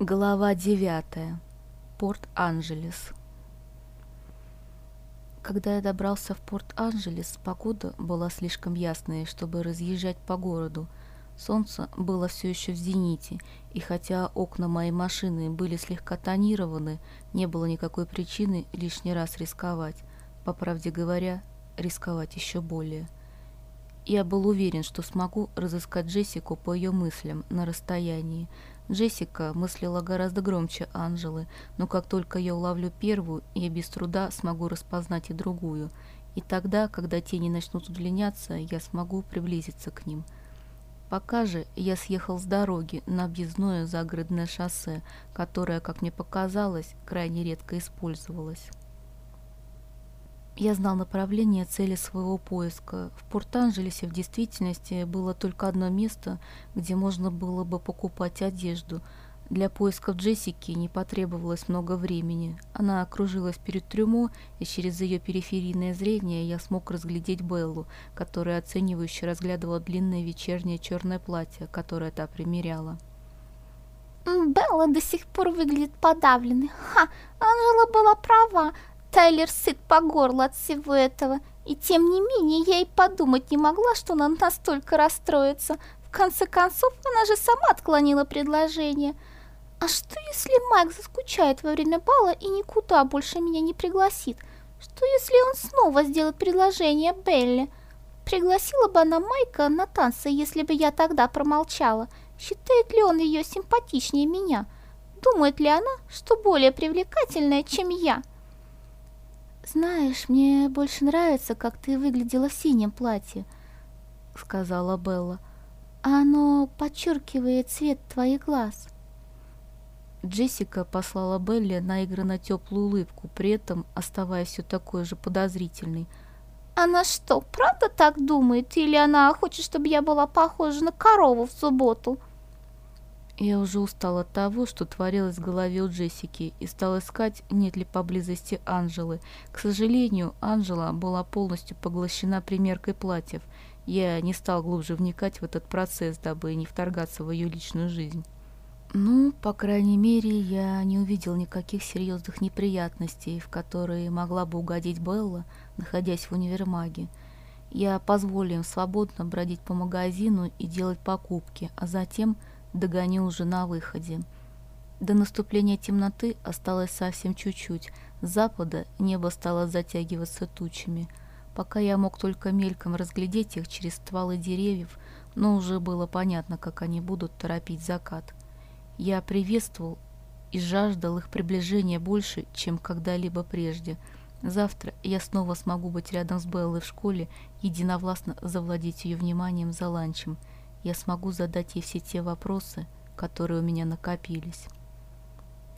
Глава 9. Порт-Анджелес. Когда я добрался в Порт-Анджелес, погода была слишком ясная, чтобы разъезжать по городу. Солнце было все еще в зените, и хотя окна моей машины были слегка тонированы, не было никакой причины лишний раз рисковать. По правде говоря, рисковать еще более. Я был уверен, что смогу разыскать Джессику по ее мыслям на расстоянии, Джессика мыслила гораздо громче Анжелы, но как только я уловлю первую, я без труда смогу распознать и другую. И тогда, когда тени начнут удлиняться, я смогу приблизиться к ним. Пока же я съехал с дороги на объездное загородное шоссе, которое, как мне показалось, крайне редко использовалось. Я знал направление цели своего поиска. В Порт-Анджелесе в действительности было только одно место, где можно было бы покупать одежду. Для поисков Джессики не потребовалось много времени. Она окружилась перед трюмо, и через ее периферийное зрение я смог разглядеть Беллу, которая оценивающе разглядывала длинное вечернее черное платье, которое та примеряла. Белла до сих пор выглядит подавленной. Ха, Анжела была права. Тайлер сыт по горло от всего этого, и тем не менее я и подумать не могла, что она настолько расстроится. В конце концов, она же сама отклонила предложение. А что если Майк заскучает во время бала и никуда больше меня не пригласит? Что если он снова сделает предложение Белле? Пригласила бы она Майка на танцы, если бы я тогда промолчала. Считает ли он ее симпатичнее меня? Думает ли она, что более привлекательная, чем я?» «Знаешь, мне больше нравится, как ты выглядела в синем платье», — сказала Белла. «Оно подчеркивает цвет твоих глаз». Джессика послала Белле наигранно теплую улыбку, при этом оставаясь все такой же подозрительной. «Она что, правда так думает, или она хочет, чтобы я была похожа на корову в субботу?» Я уже устал от того, что творилось в голове у Джессики, и стал искать, нет ли поблизости Анжелы. К сожалению, Анжела была полностью поглощена примеркой платьев. Я не стал глубже вникать в этот процесс, дабы не вторгаться в ее личную жизнь. Ну, по крайней мере, я не увидел никаких серьезных неприятностей, в которые могла бы угодить Белла, находясь в универмаге. Я позволил им свободно бродить по магазину и делать покупки, а затем догоню уже на выходе. До наступления темноты осталось совсем чуть-чуть. С запада небо стало затягиваться тучами. Пока я мог только мельком разглядеть их через стволы деревьев, но уже было понятно, как они будут торопить закат. Я приветствовал и жаждал их приближения больше, чем когда-либо прежде. Завтра я снова смогу быть рядом с Беллой в школе, единовластно завладеть ее вниманием за ланчем – я смогу задать ей все те вопросы, которые у меня накопились.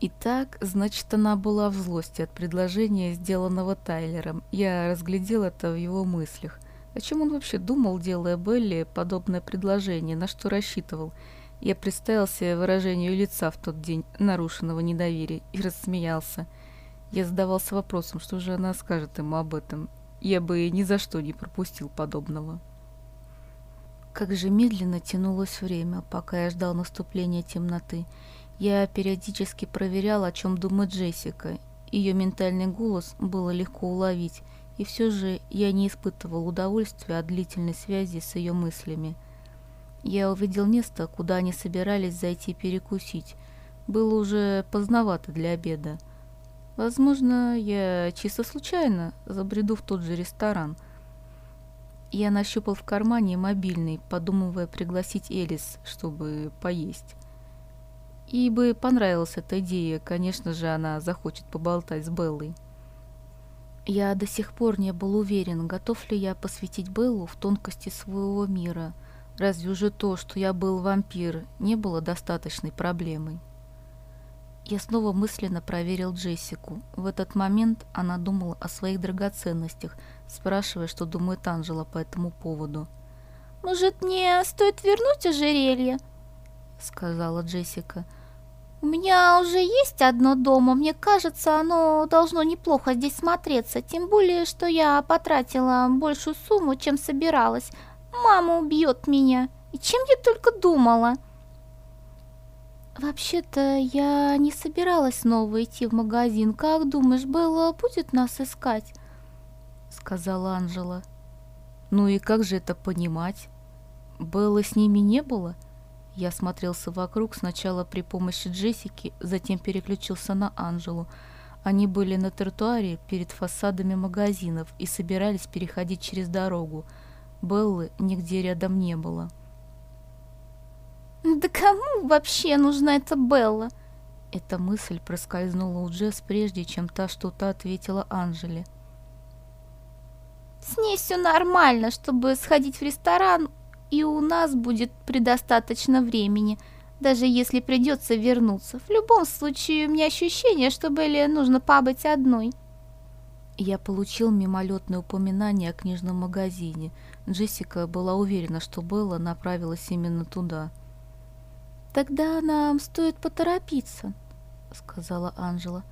Итак, значит, она была в злости от предложения, сделанного Тайлером. Я разглядел это в его мыслях. О чем он вообще думал, делая Белли подобное предложение, на что рассчитывал? Я представил себе выражение ее лица в тот день нарушенного недоверия и рассмеялся. Я задавался вопросом, что же она скажет ему об этом. Я бы ни за что не пропустил подобного. Как же медленно тянулось время, пока я ждал наступления темноты. Я периодически проверял, о чем думает Джессика. Ее ментальный голос было легко уловить, и все же я не испытывал удовольствия от длительной связи с ее мыслями. Я увидел место, куда они собирались зайти перекусить. Было уже поздновато для обеда. Возможно, я чисто случайно забреду в тот же ресторан – я нащупал в кармане мобильный, подумывая пригласить Элис, чтобы поесть. И бы понравилась эта идея, конечно же, она захочет поболтать с Беллой. Я до сих пор не был уверен, готов ли я посвятить Беллу в тонкости своего мира. Разве уже то, что я был вампир, не было достаточной проблемой? Я снова мысленно проверил Джессику. В этот момент она думала о своих драгоценностях, спрашивая, что думает Анжела по этому поводу. «Может, мне стоит вернуть ожерелье?» — сказала Джессика. «У меня уже есть одно дома. Мне кажется, оно должно неплохо здесь смотреться. Тем более, что я потратила большую сумму, чем собиралась. Мама убьет меня. И чем я только думала?» Вообще-то я не собиралась снова идти в магазин. Как думаешь, Белла будет нас искать? Сказала Анжела. Ну и как же это понимать? Беллы с ними не было? Я смотрелся вокруг сначала при помощи Джессики, затем переключился на Анжелу. Они были на тротуаре перед фасадами магазинов и собирались переходить через дорогу. Беллы нигде рядом не было. «Да кому вообще нужна эта Белла?» Эта мысль проскользнула у Джесс, прежде чем та что-то ответила Анжеле. «С ней все нормально, чтобы сходить в ресторан, и у нас будет предостаточно времени, даже если придется вернуться. В любом случае, у меня ощущение, что Белле нужно побыть одной». Я получил мимолетное упоминание о книжном магазине. Джессика была уверена, что Белла направилась именно туда. «Тогда нам стоит поторопиться», — сказала Анжела.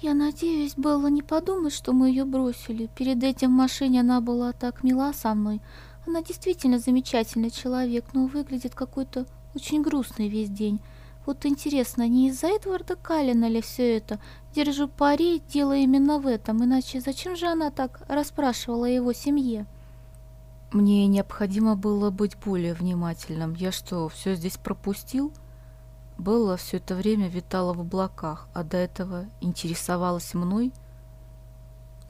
«Я надеюсь, Белла не подумает, что мы ее бросили. Перед этим в машине она была так мила со мной. Она действительно замечательный человек, но выглядит какой-то очень грустный весь день. Вот интересно, не из-за Эдварда Каллина ли все это? Держу пари, дело именно в этом, иначе зачем же она так расспрашивала о его семье?» Мне необходимо было быть более внимательным. Я что, все здесь пропустил? Белла все это время витала в облаках, а до этого интересовалась мной.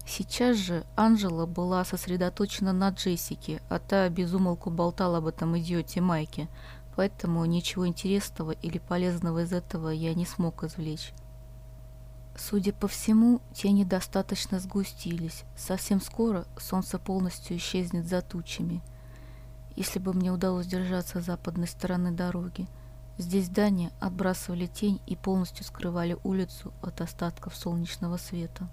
Сейчас же Анжела была сосредоточена на Джессике, а та безумолку болтала об этом идиоте Майке, поэтому ничего интересного или полезного из этого я не смог извлечь. Судя по всему, тени достаточно сгустились. Совсем скоро солнце полностью исчезнет за тучами. Если бы мне удалось держаться западной стороны дороги, здесь здания отбрасывали тень и полностью скрывали улицу от остатков солнечного света.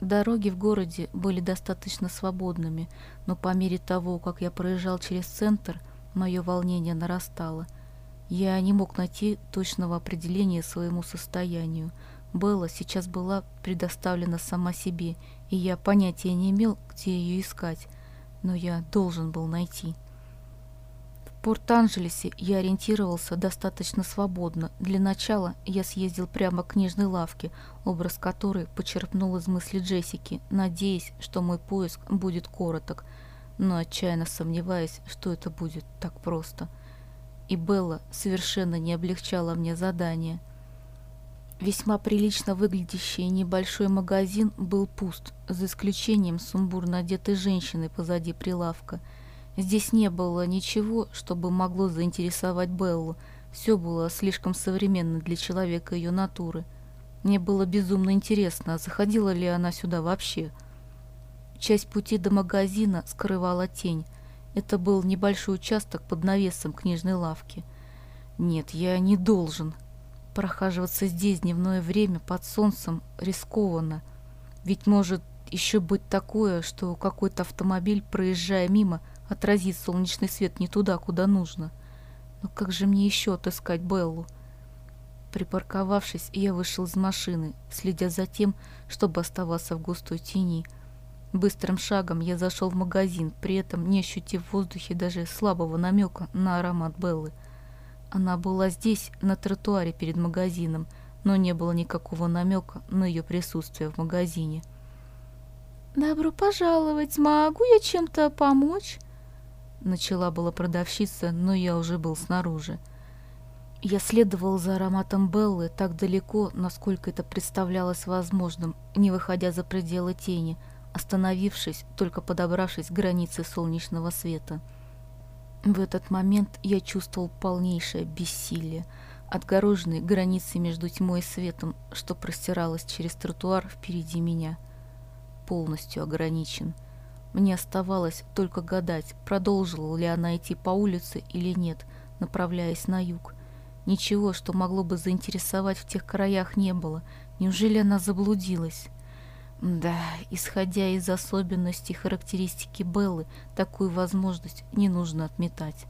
Дороги в городе были достаточно свободными, но по мере того, как я проезжал через центр, мое волнение нарастало. Я не мог найти точного определения своему состоянию – Белла сейчас была предоставлена сама себе, и я понятия не имел, где ее искать, но я должен был найти. Порт-Анджелесе я ориентировался достаточно свободно. Для начала я съездил прямо к книжной лавке, образ которой почерпнул из мысли Джессики, надеясь, что мой поиск будет короток, но отчаянно сомневаясь, что это будет так просто. И Белла совершенно не облегчала мне задание – Весьма прилично выглядящий небольшой магазин был пуст, за исключением сумбурно одетой женщины позади прилавка. Здесь не было ничего, чтобы могло заинтересовать Беллу. Все было слишком современно для человека ее натуры. Мне было безумно интересно, заходила ли она сюда вообще. Часть пути до магазина скрывала тень. Это был небольшой участок под навесом книжной лавки. Нет, я не должен, Прохаживаться здесь дневное время под солнцем рискованно. Ведь может еще быть такое, что какой-то автомобиль, проезжая мимо, отразит солнечный свет не туда, куда нужно. Но как же мне еще отыскать Беллу? Припарковавшись, я вышел из машины, следя за тем, чтобы оставаться в густой тени. Быстрым шагом я зашел в магазин, при этом не ощутив в воздухе даже слабого намека на аромат Беллы – она была здесь, на тротуаре перед магазином, но не было никакого намека на ее присутствие в магазине. «Добро пожаловать! Могу я чем-то помочь?» Начала была продавщица, но я уже был снаружи. Я следовал за ароматом Беллы так далеко, насколько это представлялось возможным, не выходя за пределы тени, остановившись, только подобравшись к границе солнечного света. В этот момент я чувствовал полнейшее бессилие, отгороженный границей между тьмой и светом, что простиралось через тротуар впереди меня. Полностью ограничен. Мне оставалось только гадать, продолжила ли она идти по улице или нет, направляясь на юг. Ничего, что могло бы заинтересовать в тех краях, не было. Неужели она заблудилась? Да, исходя из особенностей характеристики Беллы, такую возможность не нужно отметать.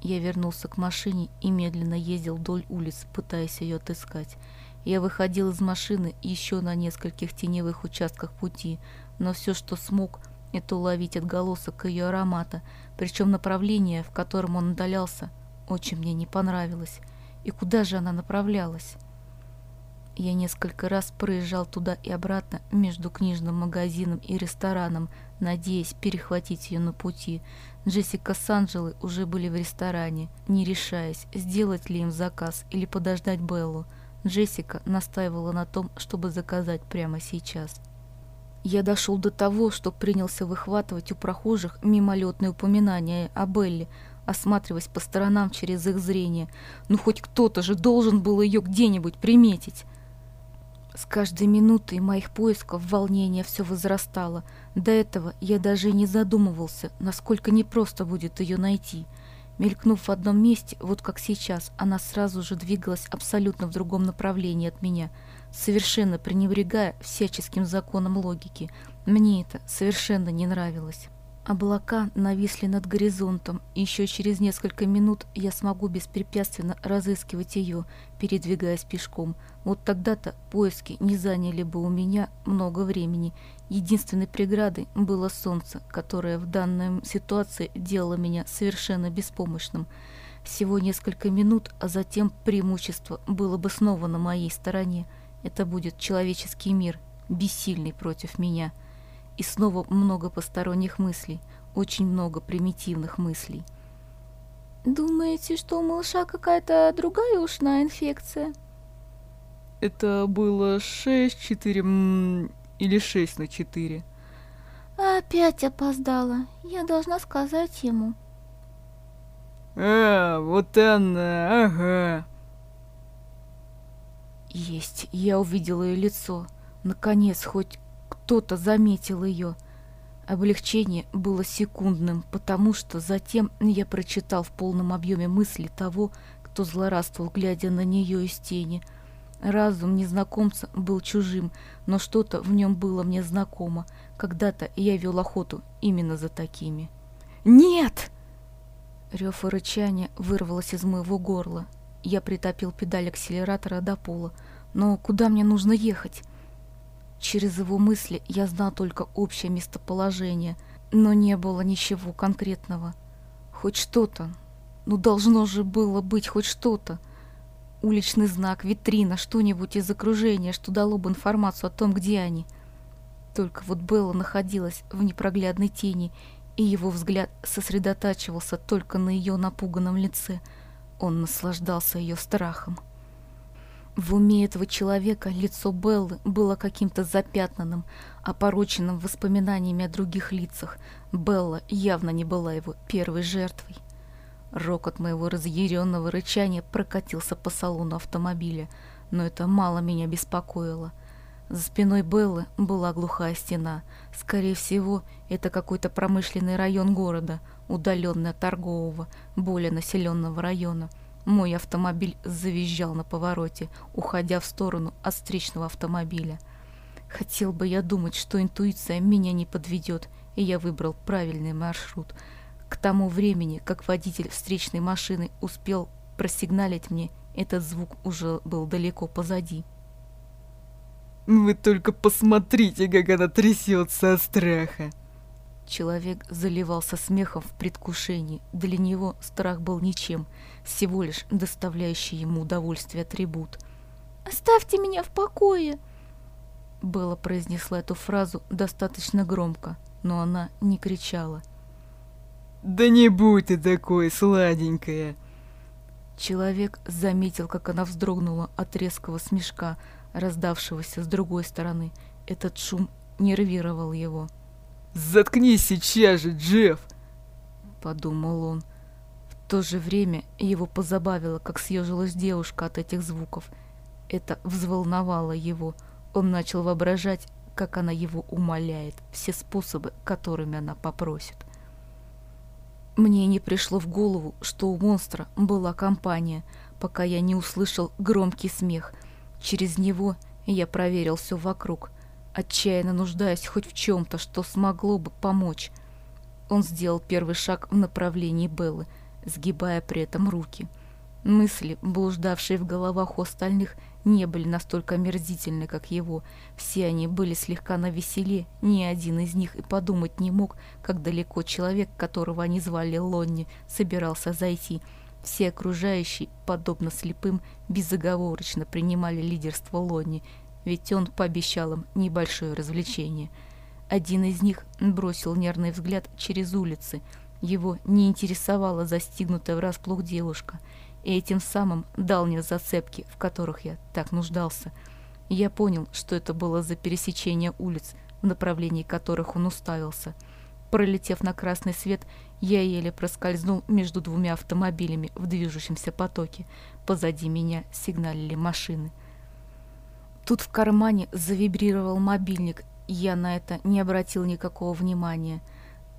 Я вернулся к машине и медленно ездил вдоль улиц, пытаясь ее отыскать. Я выходил из машины еще на нескольких теневых участках пути, но все, что смог, это уловить отголосок ее аромата, причем направление, в котором он удалялся, очень мне не понравилось. И куда же она направлялась? Я несколько раз проезжал туда и обратно между книжным магазином и рестораном, надеясь перехватить ее на пути. Джессика с Анджелой уже были в ресторане, не решаясь, сделать ли им заказ или подождать Беллу. Джессика настаивала на том, чтобы заказать прямо сейчас. Я дошел до того, что принялся выхватывать у прохожих мимолетные упоминания о Белле, осматриваясь по сторонам через их зрение. Ну хоть кто-то же должен был ее где-нибудь приметить. С каждой минутой моих поисков волнение все возрастало. До этого я даже и не задумывался, насколько непросто будет ее найти. Мелькнув в одном месте, вот как сейчас, она сразу же двигалась абсолютно в другом направлении от меня, совершенно пренебрегая всяческим законом логики. Мне это совершенно не нравилось. Облака нависли над горизонтом, и еще через несколько минут я смогу беспрепятственно разыскивать ее, передвигаясь пешком. Вот тогда-то поиски не заняли бы у меня много времени. Единственной преградой было солнце, которое в данной ситуации делало меня совершенно беспомощным. Всего несколько минут, а затем преимущество было бы снова на моей стороне. Это будет человеческий мир, бессильный против меня и снова много посторонних мыслей, очень много примитивных мыслей. «Думаете, что у малыша какая-то другая ушная инфекция?» Это было 6-4 или 6 на 4. Опять опоздала. Я должна сказать ему. А, вот она, ага. Есть, я увидела ее лицо. Наконец, хоть кто-то заметил ее. Облегчение было секундным, потому что затем я прочитал в полном объеме мысли того, кто злорадствовал, глядя на нее из тени. Разум незнакомца был чужим, но что-то в нем было мне знакомо. Когда-то я вел охоту именно за такими. «Нет!» Рев и рычание вырвалось из моего горла. Я притопил педаль акселератора до пола. Но куда мне нужно ехать? Через его мысли я знал только общее местоположение, но не было ничего конкретного. Хоть что-то. Ну, должно же было быть хоть что-то. Уличный знак, витрина, что-нибудь из окружения, что дало бы информацию о том, где они. Только вот Белла находилась в непроглядной тени, и его взгляд сосредотачивался только на ее напуганном лице. Он наслаждался ее страхом. В уме этого человека лицо Беллы было каким-то запятнанным, опороченным воспоминаниями о других лицах. Белла явно не была его первой жертвой. Рокот моего разъяренного рычания прокатился по салону автомобиля, но это мало меня беспокоило. За спиной Беллы была глухая стена. Скорее всего, это какой-то промышленный район города, удаленный от торгового, более населенного района – мой автомобиль завизжал на повороте, уходя в сторону от встречного автомобиля. Хотел бы я думать, что интуиция меня не подведет, и я выбрал правильный маршрут. К тому времени, как водитель встречной машины успел просигналить мне, этот звук уже был далеко позади. «Вы только посмотрите, как она трясется от страха!» Человек заливался смехом в предвкушении. Для него страх был ничем, всего лишь доставляющий ему удовольствие атрибут. «Оставьте меня в покое!» Белла произнесла эту фразу достаточно громко, но она не кричала. «Да не будь ты такой, сладенькая!» Человек заметил, как она вздрогнула от резкого смешка, раздавшегося с другой стороны. Этот шум нервировал его. «Заткнись сейчас же, Джефф!» — подумал он. В то же время его позабавило, как съежилась девушка от этих звуков. Это взволновало его. Он начал воображать, как она его умоляет, все способы, которыми она попросит. Мне не пришло в голову, что у монстра была компания, пока я не услышал громкий смех. Через него я проверил все вокруг отчаянно нуждаясь хоть в чем-то, что смогло бы помочь. Он сделал первый шаг в направлении Беллы, сгибая при этом руки. Мысли, блуждавшие в головах у остальных, не были настолько мерзительны, как его. Все они были слегка навеселе, ни один из них и подумать не мог, как далеко человек, которого они звали Лонни, собирался зайти. Все окружающие, подобно слепым, безоговорочно принимали лидерство Лонни, ведь он пообещал им небольшое развлечение. Один из них бросил нервный взгляд через улицы. Его не интересовала застигнутая врасплох девушка, и этим самым дал мне зацепки, в которых я так нуждался. Я понял, что это было за пересечение улиц, в направлении которых он уставился — Пролетев на красный свет, я еле проскользнул между двумя автомобилями в движущемся потоке. Позади меня сигналили машины. Тут в кармане завибрировал мобильник, я на это не обратил никакого внимания.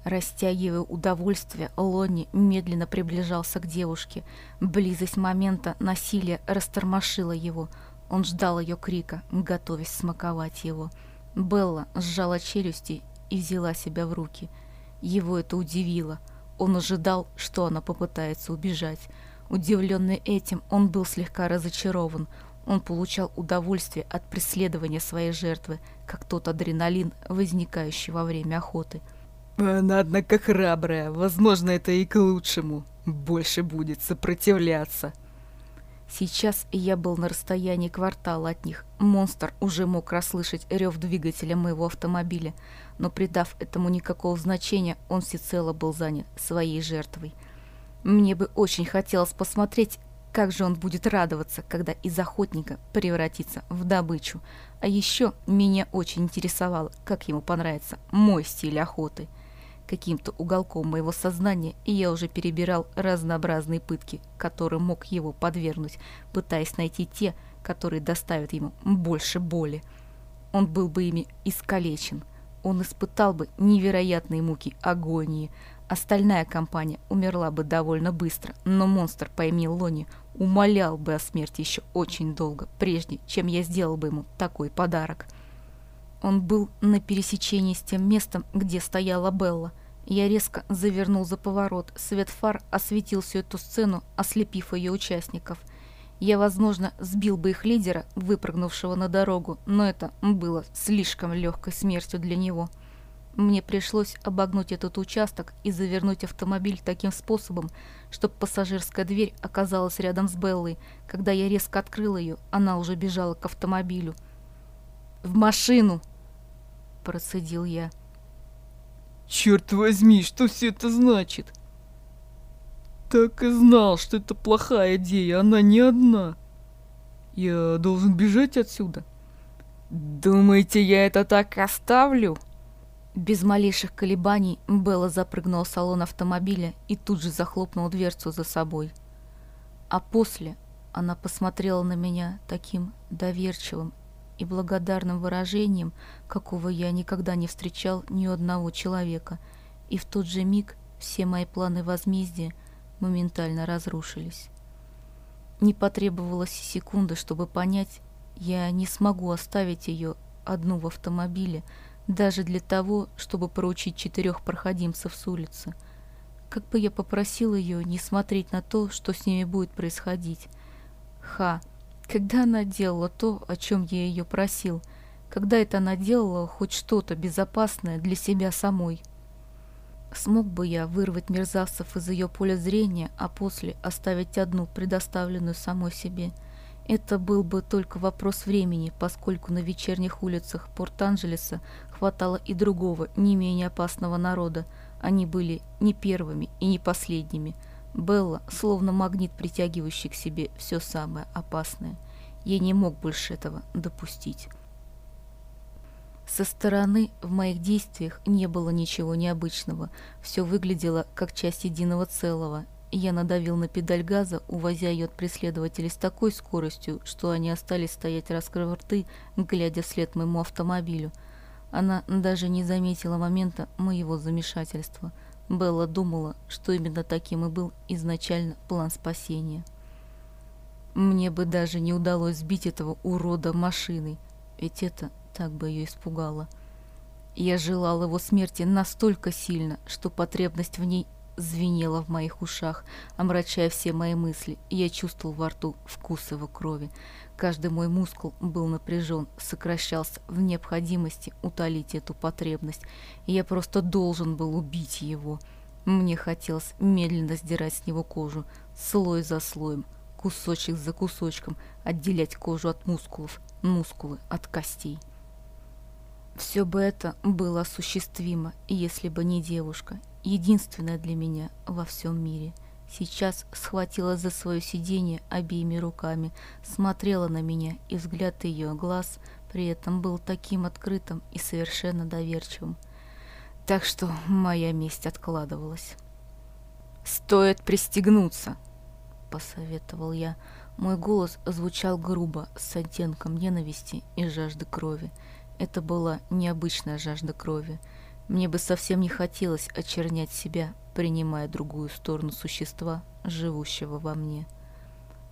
Растягивая удовольствие, Лонни медленно приближался к девушке. Близость момента насилия растормошила его. Он ждал ее крика, готовясь смаковать его. Белла сжала челюсти и взяла себя в руки. Его это удивило. Он ожидал, что она попытается убежать. Удивленный этим, он был слегка разочарован. Он получал удовольствие от преследования своей жертвы, как тот адреналин, возникающий во время охоты. Она, однако, храбрая. Возможно, это и к лучшему. Больше будет сопротивляться. Сейчас я был на расстоянии квартала от них. Монстр уже мог расслышать рев двигателя моего автомобиля, но придав этому никакого значения, он всецело был занят своей жертвой. Мне бы очень хотелось посмотреть, как же он будет радоваться, когда из охотника превратится в добычу. А еще меня очень интересовало, как ему понравится мой стиль охоты – каким-то уголком моего сознания, я уже перебирал разнообразные пытки, которым мог его подвергнуть, пытаясь найти те, которые доставят ему больше боли. Он был бы ими искалечен. Он испытал бы невероятные муки агонии. Остальная компания умерла бы довольно быстро, но монстр по имени Лони умолял бы о смерти еще очень долго, прежде чем я сделал бы ему такой подарок. Он был на пересечении с тем местом, где стояла Белла. Я резко завернул за поворот. Свет фар осветил всю эту сцену, ослепив ее участников. Я, возможно, сбил бы их лидера, выпрыгнувшего на дорогу, но это было слишком легкой смертью для него. Мне пришлось обогнуть этот участок и завернуть автомобиль таким способом, чтобы пассажирская дверь оказалась рядом с Беллой. Когда я резко открыл ее, она уже бежала к автомобилю. «В машину!» – процедил я. Черт возьми, что все это значит? Так и знал, что это плохая идея, она не одна. Я должен бежать отсюда. Думаете, я это так оставлю? Без малейших колебаний Белла запрыгнула в салон автомобиля и тут же захлопнула дверцу за собой. А после она посмотрела на меня таким доверчивым и благодарным выражением, какого я никогда не встречал ни у одного человека, и в тот же миг все мои планы возмездия моментально разрушились. Не потребовалось секунды, чтобы понять, я не смогу оставить ее одну в автомобиле, даже для того, чтобы поручить четырех проходимцев с улицы. Как бы я попросил ее не смотреть на то, что с ними будет происходить. Ха! Когда она делала то, о чем я ее просил, когда это она делала хоть что-то безопасное для себя самой. Смог бы я вырвать мерзавцев из ее поля зрения, а после оставить одну, предоставленную самой себе? Это был бы только вопрос времени, поскольку на вечерних улицах Порт-Анджелеса хватало и другого, не менее опасного народа. Они были не первыми и не последними – Белла, словно магнит, притягивающий к себе все самое опасное. Я не мог больше этого допустить. Со стороны в моих действиях не было ничего необычного. Все выглядело как часть единого целого. Я надавил на педаль газа, увозя ее от преследователей с такой скоростью, что они остались стоять раскрыв рты, глядя вслед моему автомобилю. Она даже не заметила момента моего замешательства – Белла думала, что именно таким и был изначально план спасения. Мне бы даже не удалось сбить этого урода машиной, ведь это так бы ее испугало. Я желал его смерти настолько сильно, что потребность в ней звенела в моих ушах, омрачая все мои мысли, и я чувствовал во рту вкус его крови. Каждый мой мускул был напряжен, сокращался в необходимости утолить эту потребность, и я просто должен был убить его. Мне хотелось медленно сдирать с него кожу, слой за слоем, кусочек за кусочком, отделять кожу от мускулов, мускулы от костей. Все бы это было осуществимо, если бы не девушка, единственная для меня во всем мире. Сейчас схватила за свое сиденье обеими руками, смотрела на меня, и взгляд ее глаз при этом был таким открытым и совершенно доверчивым. Так что моя месть откладывалась. «Стоит пристегнуться!» — посоветовал я. Мой голос звучал грубо, с оттенком ненависти и жажды крови. Это была необычная жажда крови. Мне бы совсем не хотелось очернять себя, принимая другую сторону существа, живущего во мне.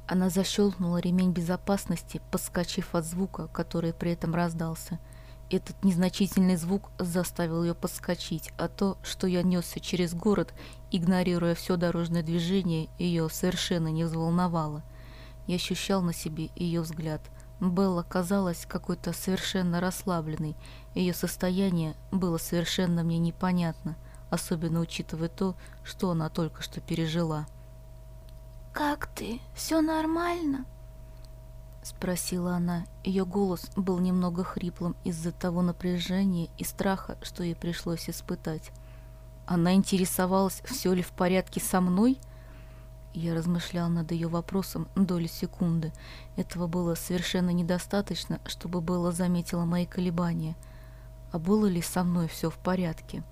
Она защелкнула ремень безопасности, подскочив от звука, который при этом раздался. Этот незначительный звук заставил ее подскочить, а то, что я несся через город, игнорируя все дорожное движение, ее совершенно не взволновало. Я ощущал на себе ее взгляд – Белла казалась какой-то совершенно расслабленной. Ее состояние было совершенно мне непонятно, особенно учитывая то, что она только что пережила. «Как ты? Все нормально?» Спросила она. Ее голос был немного хриплым из-за того напряжения и страха, что ей пришлось испытать. Она интересовалась, все ли в порядке со мной – я размышлял над ее вопросом доли секунды. Этого было совершенно недостаточно, чтобы Белла заметила мои колебания. А было ли со мной все в порядке?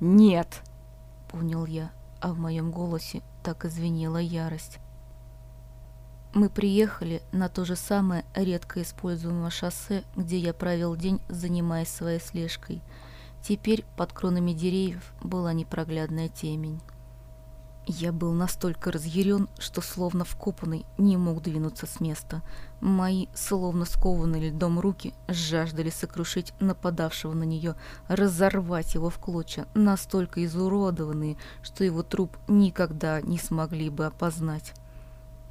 «Нет!» — понял я, а в моем голосе так извинела ярость. Мы приехали на то же самое редко используемое шоссе, где я провел день, занимаясь своей слежкой. Теперь под кронами деревьев была непроглядная темень. Я был настолько разъярен, что словно вкопанный не мог двинуться с места. Мои, словно скованные льдом руки, жаждали сокрушить нападавшего на нее, разорвать его в клочья, настолько изуродованные, что его труп никогда не смогли бы опознать.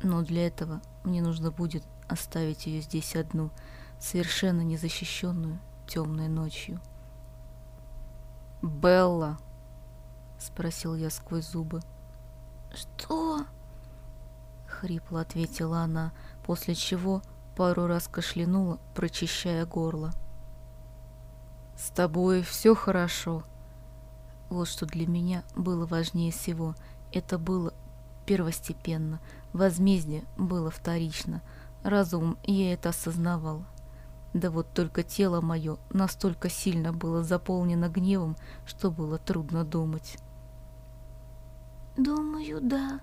Но для этого мне нужно будет оставить ее здесь одну, совершенно незащищенную темной ночью. «Белла!» — спросил я сквозь зубы. «Что?» — хрипло ответила она, после чего пару раз кашлянула, прочищая горло. «С тобой все хорошо?» Вот что для меня было важнее всего. Это было первостепенно, возмездие было вторично. Разум я это осознавал. Да вот только тело мое настолько сильно было заполнено гневом, что было трудно думать. «Думаю, да».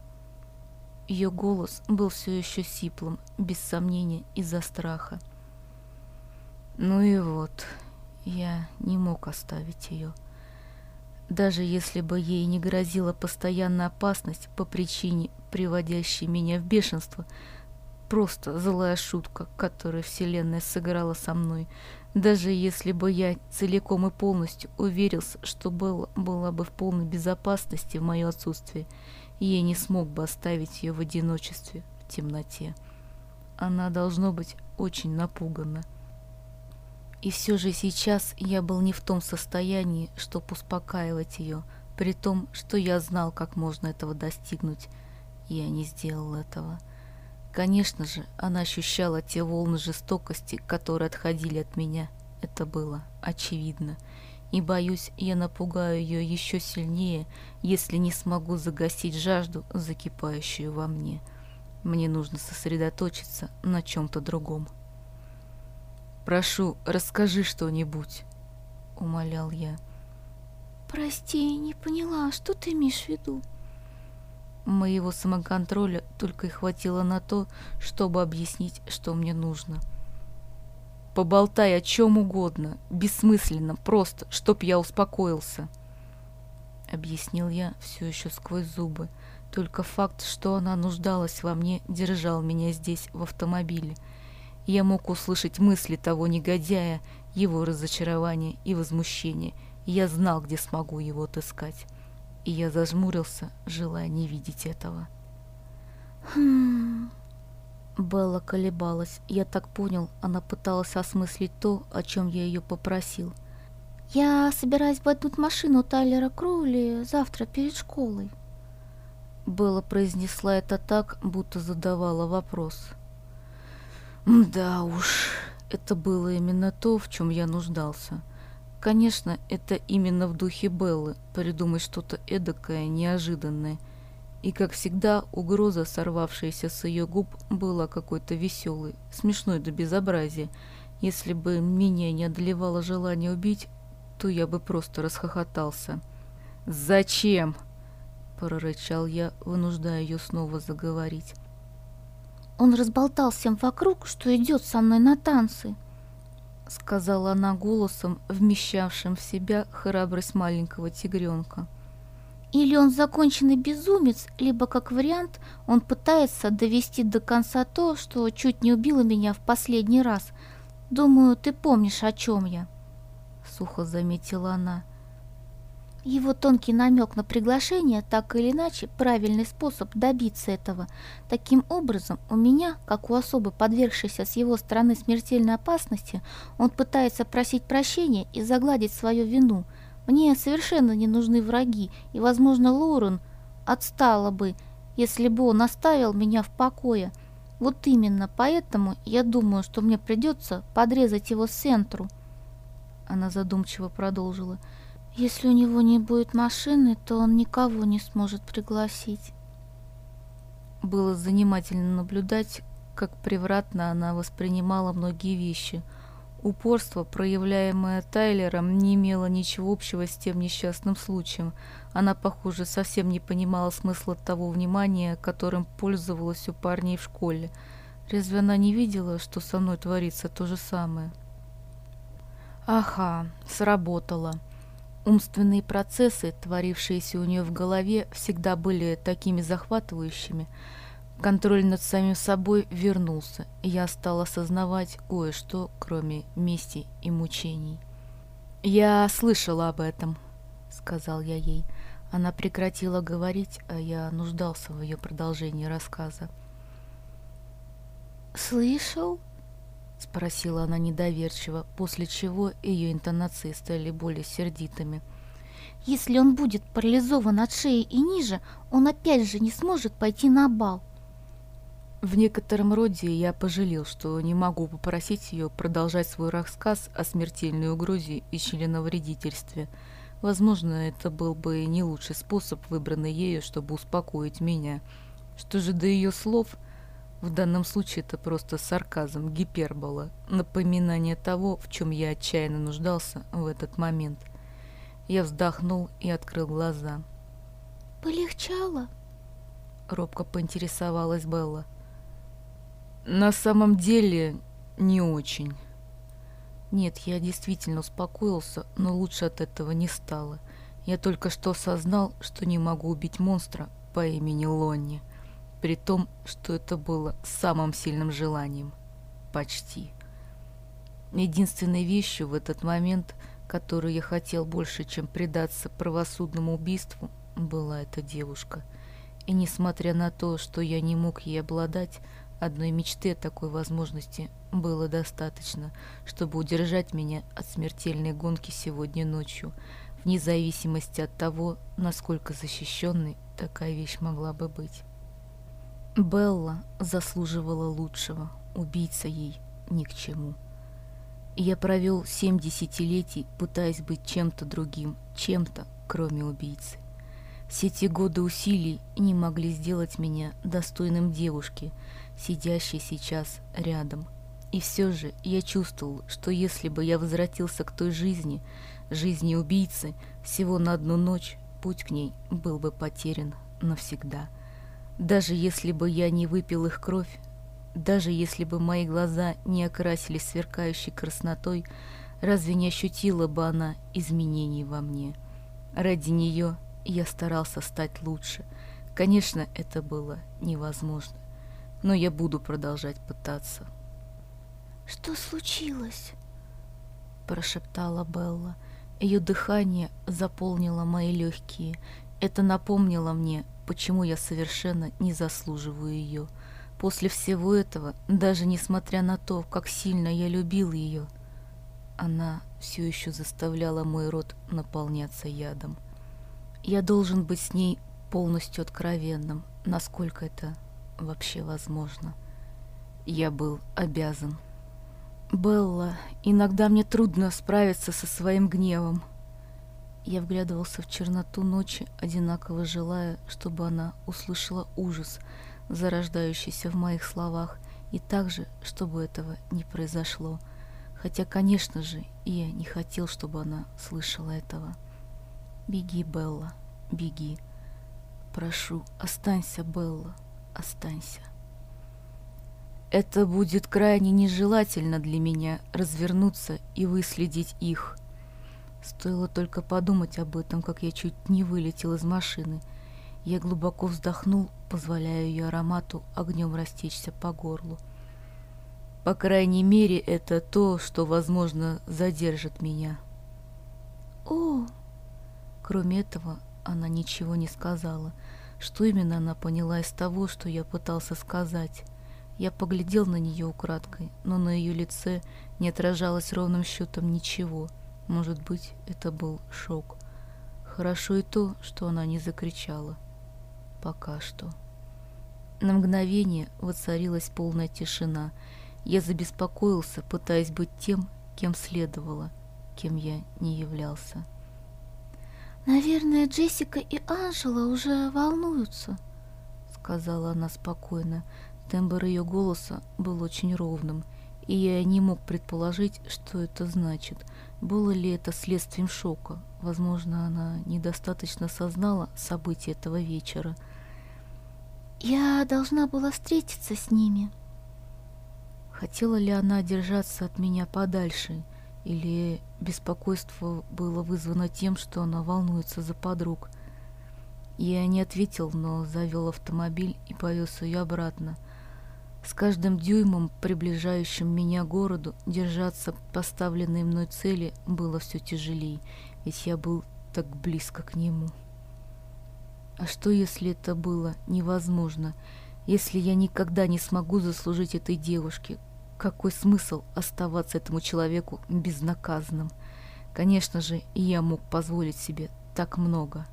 Ее голос был все еще сиплым, без сомнения из-за страха. Ну и вот, я не мог оставить ее. Даже если бы ей не грозила постоянная опасность по причине, приводящей меня в бешенство, просто злая шутка, которую Вселенная сыграла со мной, даже если бы я целиком и полностью уверился, что Белла была бы в полной безопасности в мое отсутствие, я не смог бы оставить ее в одиночестве, в темноте. Она должно быть очень напугана. И все же сейчас я был не в том состоянии, чтобы успокаивать ее, при том, что я знал, как можно этого достигнуть. Я не сделал этого. Конечно же, она ощущала те волны жестокости, которые отходили от меня. Это было очевидно. И боюсь, я напугаю ее еще сильнее, если не смогу загасить жажду, закипающую во мне. Мне нужно сосредоточиться на чем-то другом. «Прошу, расскажи что-нибудь», — умолял я. «Прости, не поняла, что ты имеешь в виду?» Моего самоконтроля только и хватило на то, чтобы объяснить, что мне нужно. Поболтай о чем угодно, бессмысленно, просто, чтоб я успокоился. Объяснил я все еще сквозь зубы. Только факт, что она нуждалась во мне, держал меня здесь, в автомобиле. Я мог услышать мысли того негодяя, его разочарование и возмущение. Я знал, где смогу его отыскать и я зажмурился, желая не видеть этого. «Хм...» Белла колебалась. Я так понял, она пыталась осмыслить то, о чем я ее попросил. Я собираюсь в эту машину Тайлера Кроули завтра перед школой. Белла произнесла это так, будто задавала вопрос. Да уж, это было именно то, в чем я нуждался. Конечно, это именно в духе Беллы, придумать что-то эдакое, неожиданное. И, как всегда, угроза, сорвавшаяся с ее губ, была какой-то веселой, смешной до безобразия. Если бы меня не одолевало желание убить, то я бы просто расхохотался. «Зачем?» – прорычал я, вынуждая ее снова заговорить. «Он разболтал всем вокруг, что идет со мной на танцы», — сказала она голосом, вмещавшим в себя храбрость маленького тигренка. Или он законченный безумец, либо, как вариант, он пытается довести до конца то, что чуть не убило меня в последний раз. Думаю, ты помнишь, о чем я. Сухо заметила она. Его тонкий намек на приглашение так или иначе правильный способ добиться этого. Таким образом, у меня, как у особо подвергшейся с его стороны смертельной опасности, он пытается просить прощения и загладить свою вину. Мне совершенно не нужны враги, и, возможно, Лорен отстала бы, если бы он оставил меня в покое. Вот именно поэтому я думаю, что мне придется подрезать его с центру. Она задумчиво продолжила. Если у него не будет машины, то он никого не сможет пригласить. Было занимательно наблюдать, как превратно она воспринимала многие вещи. Упорство, проявляемое Тайлером, не имело ничего общего с тем несчастным случаем. Она, похоже, совсем не понимала смысла того внимания, которым пользовалась у парней в школе. Разве она не видела, что со мной творится то же самое? Ага, сработало. Умственные процессы, творившиеся у нее в голове, всегда были такими захватывающими. Контроль над самим собой вернулся, и я стал осознавать кое-что, кроме мести и мучений. «Я слышала об этом», — сказал я ей. Она прекратила говорить, а я нуждался в ее продолжении рассказа. «Слышал?» — спросила она недоверчиво, после чего ее интонации стали более сердитыми. «Если он будет парализован от шеи и ниже, он опять же не сможет пойти на бал». В некотором роде я пожалел, что не могу попросить ее продолжать свой рассказ о смертельной угрозе и членовредительстве. Возможно, это был бы не лучший способ, выбранный ею, чтобы успокоить меня. Что же до ее слов – в данном случае это просто сарказм, гипербола, напоминание того, в чем я отчаянно нуждался в этот момент. Я вздохнул и открыл глаза. «Полегчало?» Робко поинтересовалась Белла. «На самом деле, не очень». Нет, я действительно успокоился, но лучше от этого не стало. Я только что осознал, что не могу убить монстра по имени Лонни при том, что это было самым сильным желанием. Почти. Единственной вещью в этот момент, которую я хотел больше, чем предаться правосудному убийству, была эта девушка. И несмотря на то, что я не мог ей обладать, одной мечты о такой возможности было достаточно, чтобы удержать меня от смертельной гонки сегодня ночью, вне зависимости от того, насколько защищенной такая вещь могла бы быть. Белла заслуживала лучшего, убийца ей ни к чему. Я провел семь десятилетий, пытаясь быть чем-то другим, чем-то, кроме убийцы. Все те годы усилий не могли сделать меня достойным девушки, сидящей сейчас рядом. И все же я чувствовал, что если бы я возвратился к той жизни, жизни убийцы, всего на одну ночь, путь к ней был бы потерян навсегда. Даже если бы я не выпил их кровь, даже если бы мои глаза не окрасились сверкающей краснотой, разве не ощутила бы она изменений во мне? Ради нее я старался стать лучше. Конечно, это было невозможно, но я буду продолжать пытаться. «Что случилось?» – прошептала Белла. Ее дыхание заполнило мои легкие. Это напомнило мне, почему я совершенно не заслуживаю ее. После всего этого, даже несмотря на то, как сильно я любил ее, Она все еще заставляла мой рот наполняться ядом. Я должен быть с ней полностью откровенным, насколько это вообще возможно. Я был обязан. Белла, иногда мне трудно справиться со своим гневом. Я вглядывался в черноту ночи, одинаково желая, чтобы она услышала ужас, зарождающийся в моих словах, и также, чтобы этого не произошло. Хотя, конечно же, я не хотел, чтобы она слышала этого. Беги, Белла, беги. Прошу, останься, Белла, останься. Это будет крайне нежелательно для меня развернуться и выследить их. Стоило только подумать об этом, как я чуть не вылетел из машины. Я глубоко вздохнул, позволяя ее аромату огнем растечься по горлу. По крайней мере, это то, что, возможно, задержит меня. О! Кроме этого, она ничего не сказала. Что именно она поняла из того, что я пытался сказать? Я поглядел на нее украдкой, но на ее лице не отражалось ровным счетом ничего. Может быть, это был шок. Хорошо и то, что она не закричала. Пока что. На мгновение воцарилась полная тишина. Я забеспокоился, пытаясь быть тем, кем следовало, кем я не являлся. «Наверное, Джессика и Анжела уже волнуются», — сказала она спокойно. Тембр ее голоса был очень ровным, и я не мог предположить, что это значит. Было ли это следствием шока? Возможно, она недостаточно осознала события этого вечера. «Я должна была встретиться с ними». Хотела ли она держаться от меня подальше, или беспокойство было вызвано тем, что она волнуется за подруг? Я не ответил, но завел автомобиль и повез ее обратно – с каждым дюймом, приближающим меня к городу, держаться поставленной мной цели было все тяжелее, ведь я был так близко к нему. А что, если это было невозможно? Если я никогда не смогу заслужить этой девушке, какой смысл оставаться этому человеку безнаказанным? Конечно же, я мог позволить себе так много.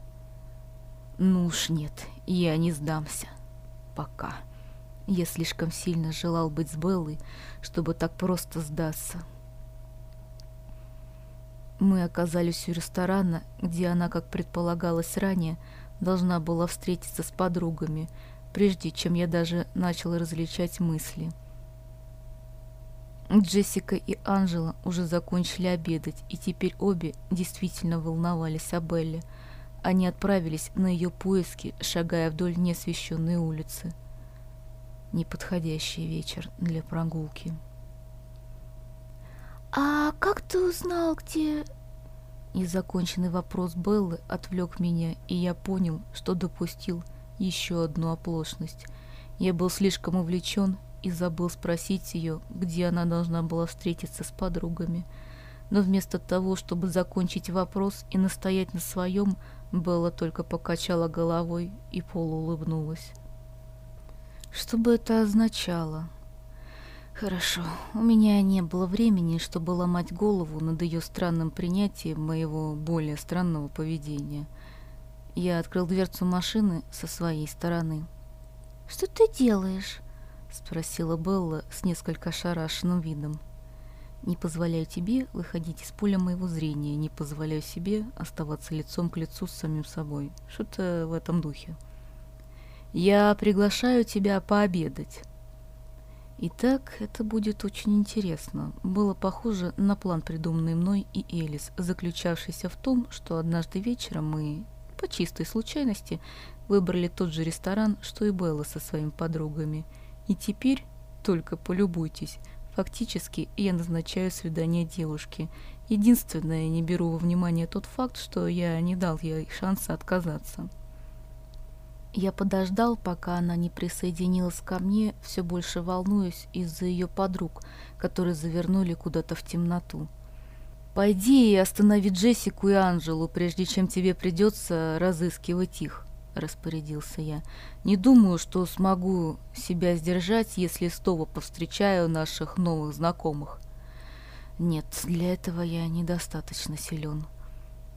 Ну уж нет, я не сдамся. Пока. Я слишком сильно желал быть с Беллой, чтобы так просто сдаться. Мы оказались у ресторана, где она, как предполагалось ранее, должна была встретиться с подругами, прежде чем я даже начал различать мысли. Джессика и Анжела уже закончили обедать, и теперь обе действительно волновались о Белле. Они отправились на ее поиски, шагая вдоль неосвещенной улицы неподходящий вечер для прогулки. «А как ты узнал, где...» Незаконченный вопрос Беллы отвлек меня, и я понял, что допустил еще одну оплошность. Я был слишком увлечен и забыл спросить ее, где она должна была встретиться с подругами. Но вместо того, чтобы закончить вопрос и настоять на своем, Белла только покачала головой и полуулыбнулась. Что бы это означало? Хорошо, у меня не было времени, чтобы ломать голову над ее странным принятием моего более странного поведения. Я открыл дверцу машины со своей стороны. «Что ты делаешь?» — спросила Белла с несколько ошарашенным видом. «Не позволяю тебе выходить из поля моего зрения, не позволяю себе оставаться лицом к лицу с самим собой. Что-то в этом духе». Я приглашаю тебя пообедать. Итак, это будет очень интересно. Было похоже на план, придуманный мной и Элис, заключавшийся в том, что однажды вечером мы, по чистой случайности, выбрали тот же ресторан, что и Белла со своими подругами. И теперь, только полюбуйтесь, фактически я назначаю свидание девушке. Единственное, не беру во внимание тот факт, что я не дал ей шанса отказаться. Я подождал, пока она не присоединилась ко мне, все больше волнуюсь из-за ее подруг, которые завернули куда-то в темноту. «Пойди и останови Джессику и Анжелу, прежде чем тебе придется разыскивать их», — распорядился я. «Не думаю, что смогу себя сдержать, если снова повстречаю наших новых знакомых». Нет, для этого я недостаточно силен.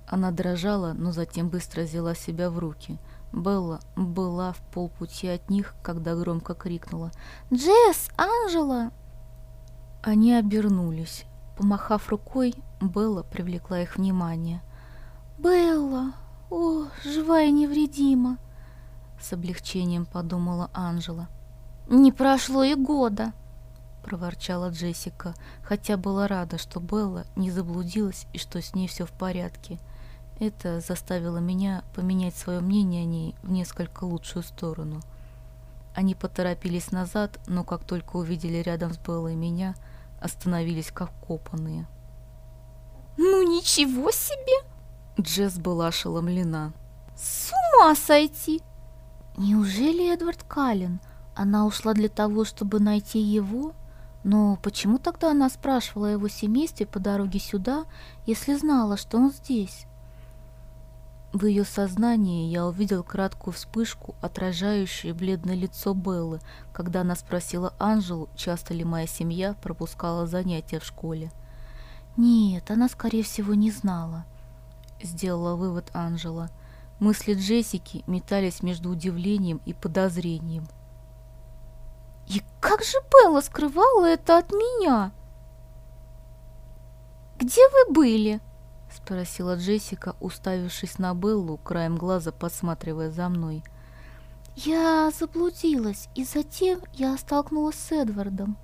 Она дрожала, но затем быстро взяла себя в руки. Белла была в полпути от них, когда громко крикнула «Джесс! Анжела!» Они обернулись. Помахав рукой, Белла привлекла их внимание. «Белла! О, живая и невредима!» С облегчением подумала Анжела. «Не прошло и года!» проворчала Джессика, хотя была рада, что Белла не заблудилась и что с ней все в порядке. Это заставило меня поменять свое мнение о ней в несколько лучшую сторону. Они поторопились назад, но как только увидели рядом с Беллой меня, остановились как копанные. «Ну ничего себе!» Джесс была ошеломлена. «С ума сойти!» «Неужели Эдвард Каллен? Она ушла для того, чтобы найти его?» Но почему тогда она спрашивала о его семействе по дороге сюда, если знала, что он здесь? В ее сознании я увидел краткую вспышку, отражающую бледное лицо Беллы, когда она спросила Анжелу, часто ли моя семья пропускала занятия в школе. Нет, она, скорее всего, не знала. Сделала вывод Анжела. Мысли Джессики метались между удивлением и подозрением. И как же Белла скрывала это от меня? Где вы были? Спросила Джессика, уставившись на Беллу, краем глаза посматривая за мной. Я заблудилась, и затем я столкнулась с Эдвардом,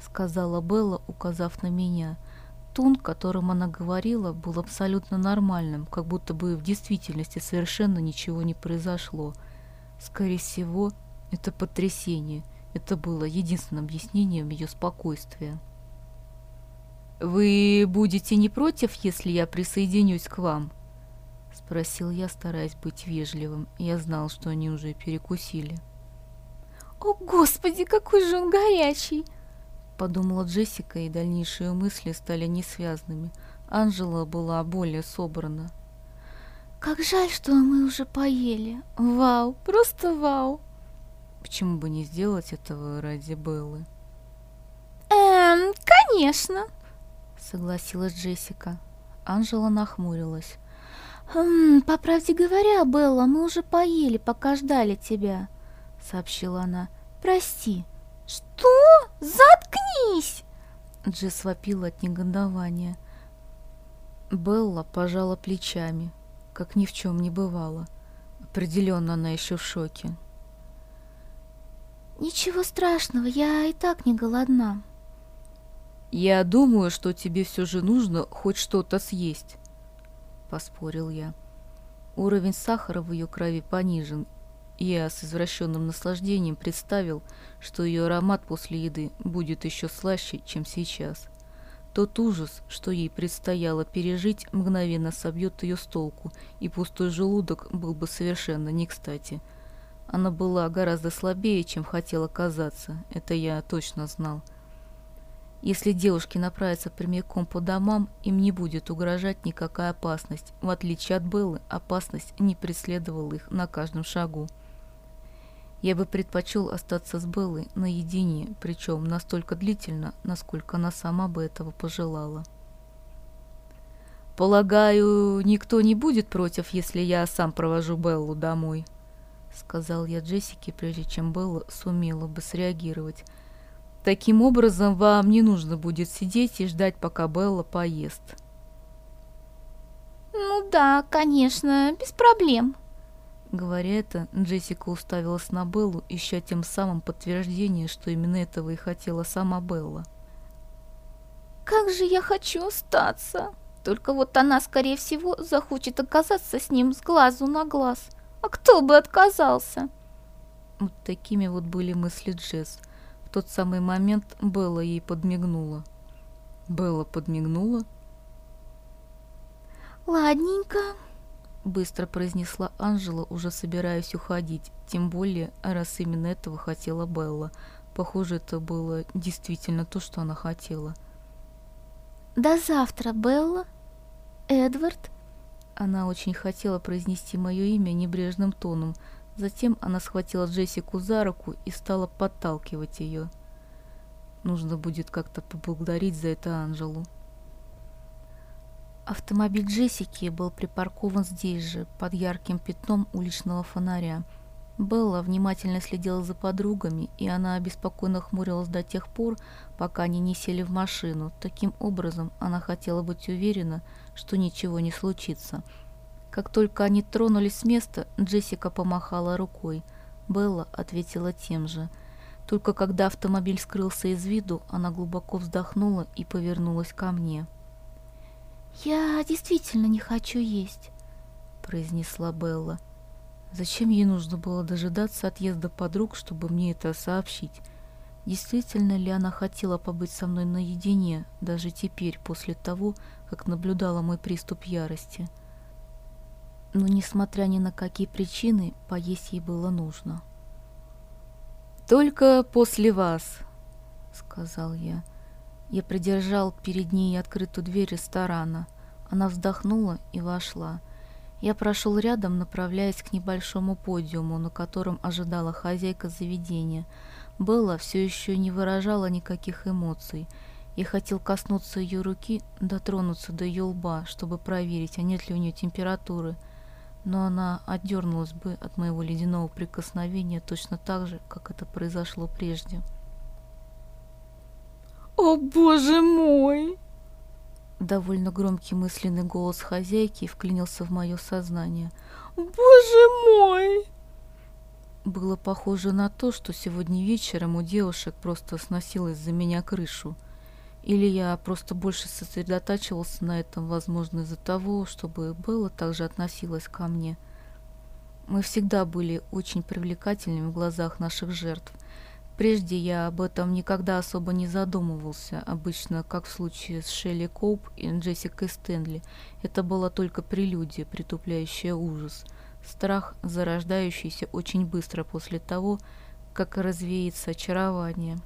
сказала Белла, указав на меня. Тон, которым она говорила, был абсолютно нормальным, как будто бы в действительности совершенно ничего не произошло. Скорее всего, это потрясение, это было единственным объяснением ее спокойствия. «Вы будете не против, если я присоединюсь к вам?» — спросил я, стараясь быть вежливым. Я знал, что они уже перекусили. «О, Господи, какой же он горячий!» Подумала Джессика, и дальнейшие мысли стали несвязными. Анжела была более собрана. «Как жаль, что мы уже поели! Вау, просто вау!» Почему бы не сделать этого ради Беллы? Эм, конечно, согласилась Джессика. Анжела нахмурилась. «Хм, по правде говоря, Белла, мы уже поели, пока ждали тебя», — сообщила она. «Прости». «Что? Заткнись!» Джесс вопила от негодования. Белла пожала плечами, как ни в чем не бывало. Определенно она еще в шоке. «Ничего страшного, я и так не голодна». «Я думаю, что тебе все же нужно хоть что-то съесть», — поспорил я. Уровень сахара в ее крови понижен, я с извращенным наслаждением представил, что ее аромат после еды будет еще слаще, чем сейчас. Тот ужас, что ей предстояло пережить, мгновенно собьет ее с толку, и пустой желудок был бы совершенно не кстати — она была гораздо слабее, чем хотела казаться, это я точно знал. Если девушки направятся прямиком по домам, им не будет угрожать никакая опасность. В отличие от Беллы, опасность не преследовала их на каждом шагу. Я бы предпочел остаться с Беллой наедине, причем настолько длительно, насколько она сама бы этого пожелала. «Полагаю, никто не будет против, если я сам провожу Беллу домой?» — сказал я Джессике, прежде чем Белла сумела бы среагировать. «Таким образом, вам не нужно будет сидеть и ждать, пока Белла поест». «Ну да, конечно, без проблем». Говоря это, Джессика уставилась на Беллу, ища тем самым подтверждение, что именно этого и хотела сама Белла. «Как же я хочу остаться!» Только вот она, скорее всего, захочет оказаться с ним с глазу на глаз. А кто бы отказался? Вот такими вот были мысли Джесс. В тот самый момент Белла ей подмигнула. Белла подмигнула. «Ладненько», — быстро произнесла Анжела, уже собираясь уходить. Тем более, раз именно этого хотела Белла. Похоже, это было действительно то, что она хотела. «До завтра, Белла. Эдвард, она очень хотела произнести мое имя небрежным тоном. Затем она схватила Джессику за руку и стала подталкивать ее. Нужно будет как-то поблагодарить за это Анжелу. Автомобиль Джессики был припаркован здесь же, под ярким пятном уличного фонаря. Белла внимательно следила за подругами, и она обеспокоенно хмурилась до тех пор, пока они не сели в машину. Таким образом, она хотела быть уверена, что ничего не случится. Как только они тронулись с места, Джессика помахала рукой. Белла ответила тем же. Только когда автомобиль скрылся из виду, она глубоко вздохнула и повернулась ко мне. «Я действительно не хочу есть», — произнесла Белла. Зачем ей нужно было дожидаться отъезда подруг, чтобы мне это сообщить? Действительно ли она хотела побыть со мной наедине, даже теперь, после того, как наблюдала мой приступ ярости? Но, несмотря ни на какие причины, поесть ей было нужно. «Только после вас», — сказал я. Я придержал перед ней открытую дверь ресторана. Она вздохнула и вошла. Я прошел рядом, направляясь к небольшому подиуму, на котором ожидала хозяйка заведения. Белла все еще не выражала никаких эмоций. Я хотел коснуться ее руки, дотронуться до ее лба, чтобы проверить, а нет ли у нее температуры. Но она отдернулась бы от моего ледяного прикосновения точно так же, как это произошло прежде. «О, боже мой!» Довольно громкий мысленный голос хозяйки вклинился в мое сознание. «Боже мой!» Было похоже на то, что сегодня вечером у девушек просто сносилась за меня крышу. Или я просто больше сосредотачивался на этом, возможно, из-за того, чтобы Белла также относилась ко мне. Мы всегда были очень привлекательными в глазах наших жертв, Прежде я об этом никогда особо не задумывался. Обычно, как в случае с Шелли Коуп и Джессикой Стэнли, это была только прелюдия, притупляющая ужас. Страх, зарождающийся очень быстро после того, как развеется очарование.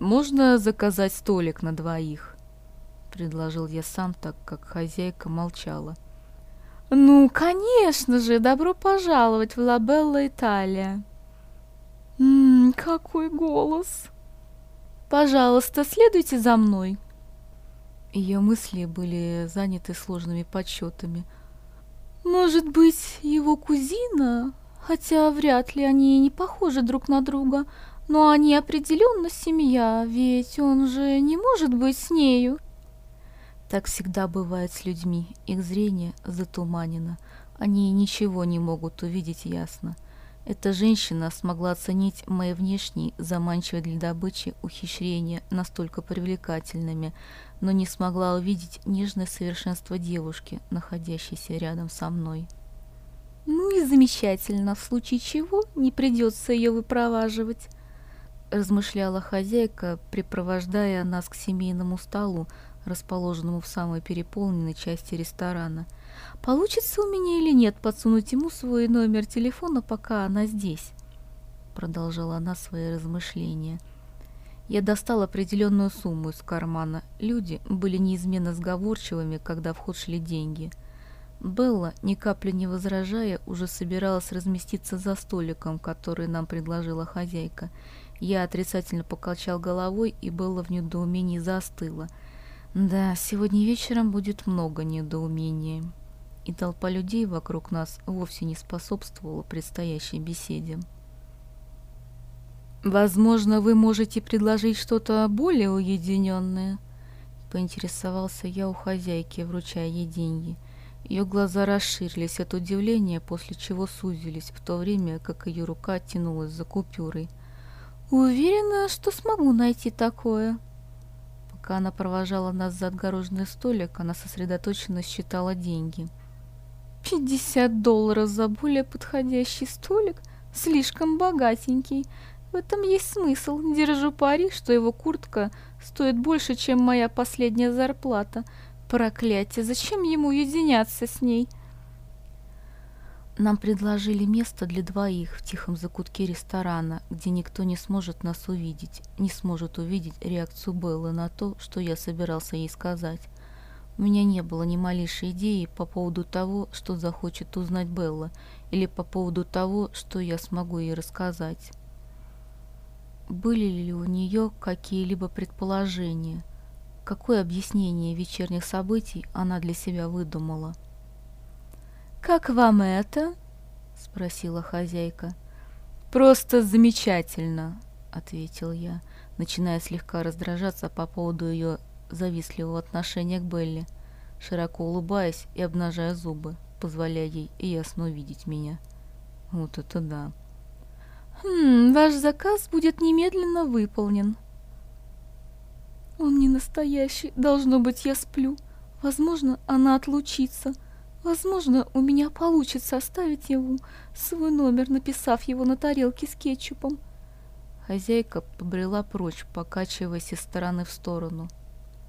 «Можно заказать столик на двоих?» — предложил я сам, так как хозяйка молчала. «Ну, конечно же! Добро пожаловать в Лабелла Италия!» Ммм, какой голос! Пожалуйста, следуйте за мной. Ее мысли были заняты сложными подсчетами. Может быть, его кузина? Хотя вряд ли они не похожи друг на друга, но они определенно семья, ведь он же не может быть с нею. Так всегда бывает с людьми, их зрение затуманено, они ничего не могут увидеть ясно. Эта женщина смогла оценить мои внешние, заманчивые для добычи ухищрения настолько привлекательными, но не смогла увидеть нежное совершенство девушки, находящейся рядом со мной. «Ну и замечательно, в случае чего не придется ее выпроваживать», размышляла хозяйка, припровождая нас к семейному столу, расположенному в самой переполненной части ресторана – Получится у меня или нет подсунуть ему свой номер телефона, пока она здесь? Продолжала она свои размышления. Я достал определенную сумму из кармана. Люди были неизменно сговорчивыми, когда в ход шли деньги. Белла, ни капли не возражая, уже собиралась разместиться за столиком, который нам предложила хозяйка. Я отрицательно покачал головой, и Белла в недоумении застыла. Да, сегодня вечером будет много недоумения и толпа людей вокруг нас вовсе не способствовала предстоящей беседе. «Возможно, вы можете предложить что-то более уединенное?» Поинтересовался я у хозяйки, вручая ей деньги. Ее глаза расширились от удивления, после чего сузились, в то время как ее рука тянулась за купюрой. «Уверена, что смогу найти такое». Пока она провожала нас за отгороженный столик, она сосредоточенно считала деньги – Пятьдесят долларов за более подходящий столик? Слишком богатенький. В этом есть смысл. Держу пари, что его куртка стоит больше, чем моя последняя зарплата. Проклятие, зачем ему уединяться с ней? Нам предложили место для двоих в тихом закутке ресторана, где никто не сможет нас увидеть, не сможет увидеть реакцию Беллы на то, что я собирался ей сказать. У меня не было ни малейшей идеи по поводу того, что захочет узнать Белла, или по поводу того, что я смогу ей рассказать. Были ли у нее какие-либо предположения? какое объяснение вечерних событий она для себя выдумала. «Как вам это?» — спросила хозяйка. «Просто замечательно», — ответил я, начиная слегка раздражаться по поводу ее завистливого отношения к Белли, широко улыбаясь и обнажая зубы, позволяя ей ясно увидеть меня. Вот это да. «Хм, ваш заказ будет немедленно выполнен». «Он не настоящий, должно быть, я сплю. Возможно, она отлучится. Возможно, у меня получится оставить ему свой номер, написав его на тарелке с кетчупом». Хозяйка побрела прочь, покачиваясь из стороны в сторону.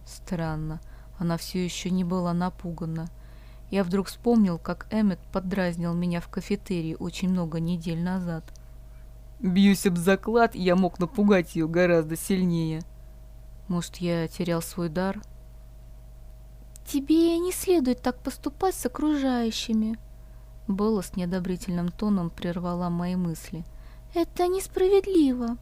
Странно, она все еще не была напугана. Я вдруг вспомнил, как Эммет подразнил меня в кафетерии очень много недель назад. Бьюсь об заклад, я мог напугать ее гораздо сильнее. Может, я терял свой дар? Тебе не следует так поступать с окружающими. Белла с неодобрительным тоном прервала мои мысли. Это несправедливо.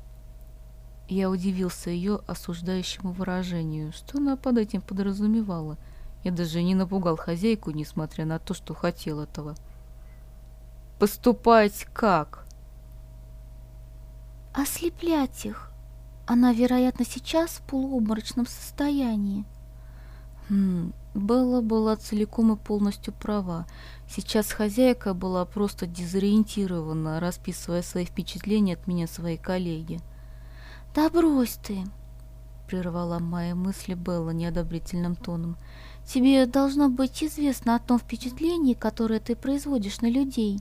Я удивился ее осуждающему выражению. Что она под этим подразумевала? Я даже не напугал хозяйку, несмотря на то, что хотел этого. «Поступать как?» «Ослеплять их. Она, вероятно, сейчас в полуобморочном состоянии». Хм, Белла была целиком и полностью права. Сейчас хозяйка была просто дезориентирована, расписывая свои впечатления от меня своей коллеги. «Да брось ты!» — прервала мои мысли Белла неодобрительным тоном. «Тебе должно быть известно о том впечатлении, которое ты производишь на людей».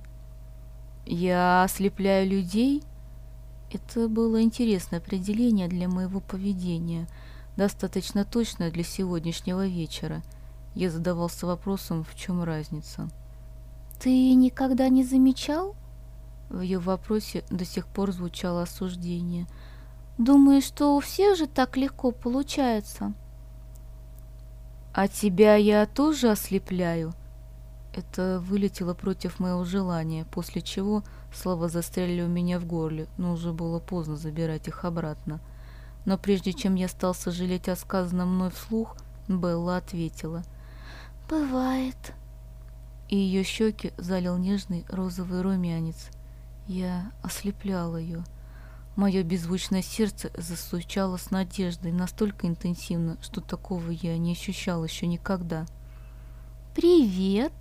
«Я ослепляю людей?» Это было интересное определение для моего поведения, достаточно точное для сегодняшнего вечера. Я задавался вопросом, в чем разница. «Ты никогда не замечал?» В ее вопросе до сих пор звучало осуждение. «Думаешь, что у всех же так легко получается?» «А тебя я тоже ослепляю?» Это вылетело против моего желания, после чего слова застряли у меня в горле, но уже было поздно забирать их обратно. Но прежде чем я стал сожалеть о сказанном мной вслух, Белла ответила. «Бывает». И ее щеки залил нежный розовый румянец. Я ослеплял ее. Мое беззвучное сердце застучало с надеждой настолько интенсивно, что такого я не ощущал еще никогда. «Привет!»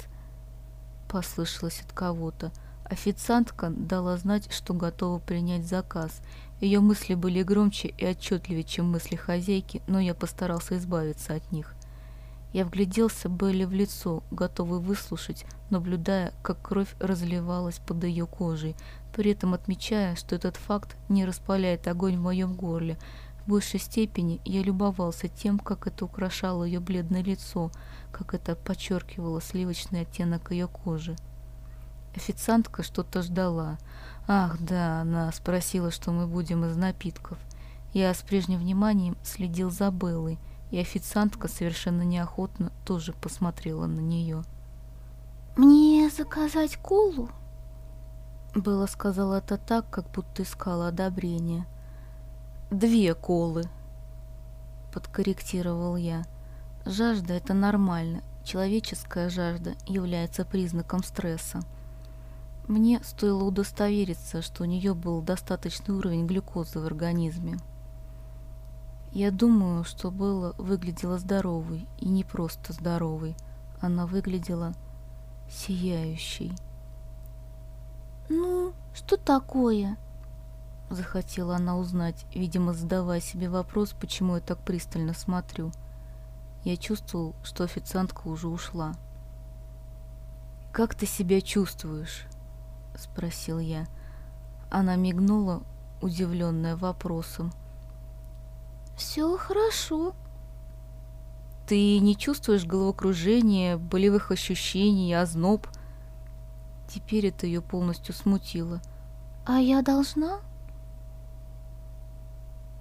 послышалось от кого-то. Официантка дала знать, что готова принять заказ. Ее мысли были громче и отчетливее, чем мысли хозяйки, но я постарался избавиться от них. Я вгляделся Белли в лицо, готовый выслушать, наблюдая, как кровь разливалась под ее кожей, при этом отмечая, что этот факт не распаляет огонь в моем горле. В большей степени я любовался тем, как это украшало ее бледное лицо, как это подчеркивало сливочный оттенок ее кожи. Официантка что-то ждала. Ах, да, она спросила, что мы будем из напитков. Я с прежним вниманием следил за Беллой, и официантка совершенно неохотно тоже посмотрела на нее. «Мне заказать колу?» Белла сказала это так, как будто искала одобрения. «Две колы», — подкорректировал я. Жажда – это нормально. Человеческая жажда является признаком стресса. Мне стоило удостовериться, что у нее был достаточный уровень глюкозы в организме. Я думаю, что Белла выглядела здоровой, и не просто здоровой. Она выглядела сияющей. «Ну, что такое?» Захотела она узнать, видимо, задавая себе вопрос, почему я так пристально смотрю – я чувствовал, что официантка уже ушла. «Как ты себя чувствуешь?» — спросил я. Она мигнула, удивленная вопросом. «Все хорошо». «Ты не чувствуешь головокружения, болевых ощущений, озноб?» Теперь это ее полностью смутило. «А я должна?»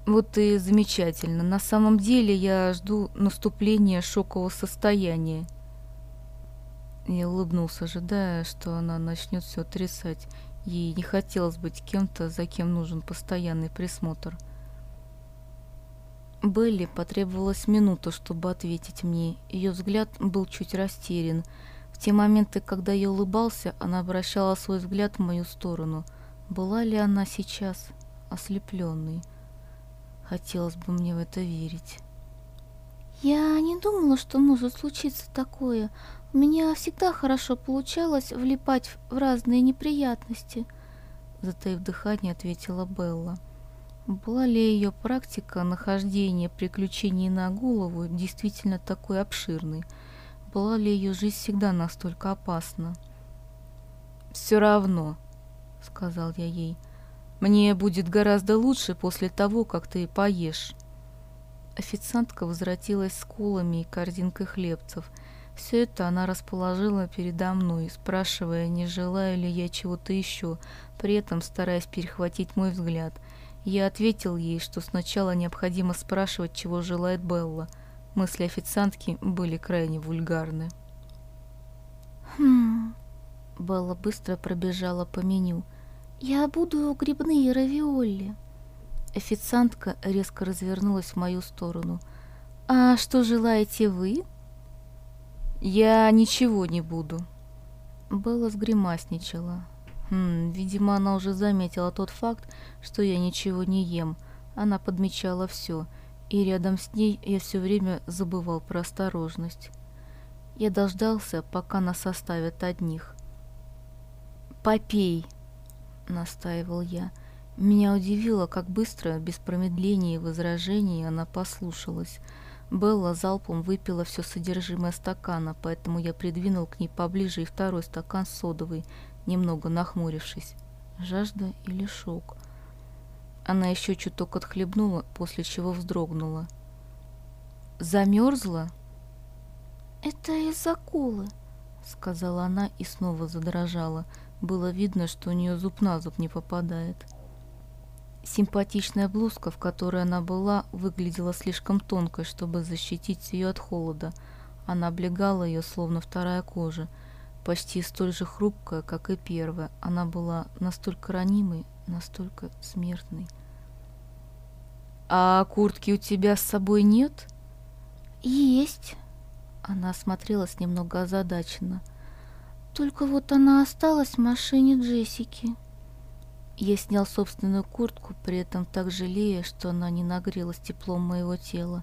Вот и замечательно. На самом деле я жду наступления шокового состояния. Я улыбнулся, ожидая, что она начнет все отрицать. Ей не хотелось быть кем-то, за кем нужен постоянный присмотр. Белли потребовалась минута, чтобы ответить мне. Ее взгляд был чуть растерян. В те моменты, когда я улыбался, она обращала свой взгляд в мою сторону. Была ли она сейчас ослепленной? Хотелось бы мне в это верить. Я не думала, что может случиться такое. У меня всегда хорошо получалось влипать в разные неприятности. Затаив дыхание, ответила Белла. Была ли ее практика нахождения приключений на голову действительно такой обширной? Была ли ее жизнь всегда настолько опасна? «Все равно», — сказал я ей, — «мне будет гораздо лучше после того, как ты поешь». Официантка возвратилась с колами и корзинкой хлебцев. Все это она расположила передо мной, спрашивая, не желаю ли я чего-то еще, при этом стараясь перехватить мой взгляд — я ответил ей, что сначала необходимо спрашивать, чего желает Белла. Мысли официантки были крайне вульгарны. «Хм...» Белла быстро пробежала по меню. «Я буду грибные равиоли». Официантка резко развернулась в мою сторону. «А что желаете вы?» «Я ничего не буду». Белла сгримасничала. Хм, видимо, она уже заметила тот факт, что я ничего не ем. Она подмечала все, и рядом с ней я все время забывал про осторожность. Я дождался, пока нас оставят одних. «Попей!» — настаивал я. Меня удивило, как быстро, без промедления и возражений, она послушалась. Белла залпом выпила все содержимое стакана, поэтому я придвинул к ней поближе и второй стакан содовый, немного нахмурившись. Жажда или шок? Она еще чуток отхлебнула, после чего вздрогнула. «Замерзла?» «Это из акулы», — сказала она и снова задрожала. Было видно, что у нее зуб на зуб не попадает. Симпатичная блузка, в которой она была, выглядела слишком тонкой, чтобы защитить ее от холода. Она облегала ее, словно вторая кожа — почти столь же хрупкая, как и первая. Она была настолько ранимой, настолько смертной. «А куртки у тебя с собой нет?» «Есть». Она осмотрелась немного озадаченно. «Только вот она осталась в машине Джессики». Я снял собственную куртку, при этом так жалея, что она не нагрелась теплом моего тела.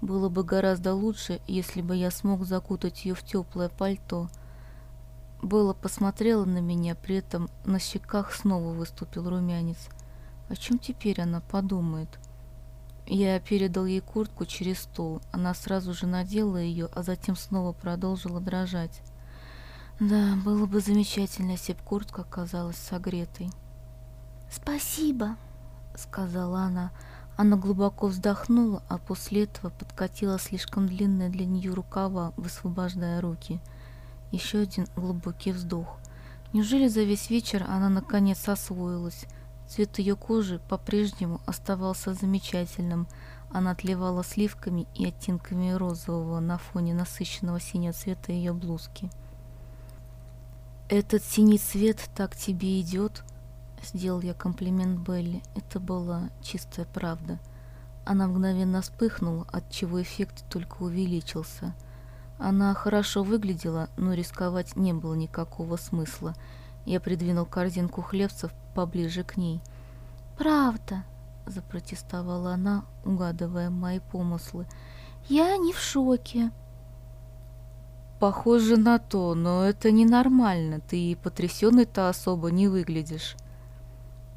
Было бы гораздо лучше, если бы я смог закутать ее в теплое пальто — Белла посмотрела на меня, при этом на щеках снова выступил румянец. О чем теперь она подумает? Я передал ей куртку через стол. Она сразу же надела ее, а затем снова продолжила дрожать. Да, было бы замечательно, если бы куртка оказалась согретой. «Спасибо», — сказала она. Она глубоко вздохнула, а после этого подкатила слишком длинные для нее рукава, высвобождая руки — еще один глубокий вздох. Неужели за весь вечер она наконец освоилась? Цвет ее кожи по-прежнему оставался замечательным. Она отливала сливками и оттенками розового на фоне насыщенного синего цвета ее блузки. «Этот синий цвет так тебе идет?» Сделал я комплимент Белли. Это была чистая правда. Она мгновенно вспыхнула, от чего эффект только увеличился – она хорошо выглядела, но рисковать не было никакого смысла. Я придвинул корзинку хлебцев поближе к ней. «Правда», — запротестовала она, угадывая мои помыслы. «Я не в шоке». «Похоже на то, но это ненормально. Ты потрясенный-то особо не выглядишь».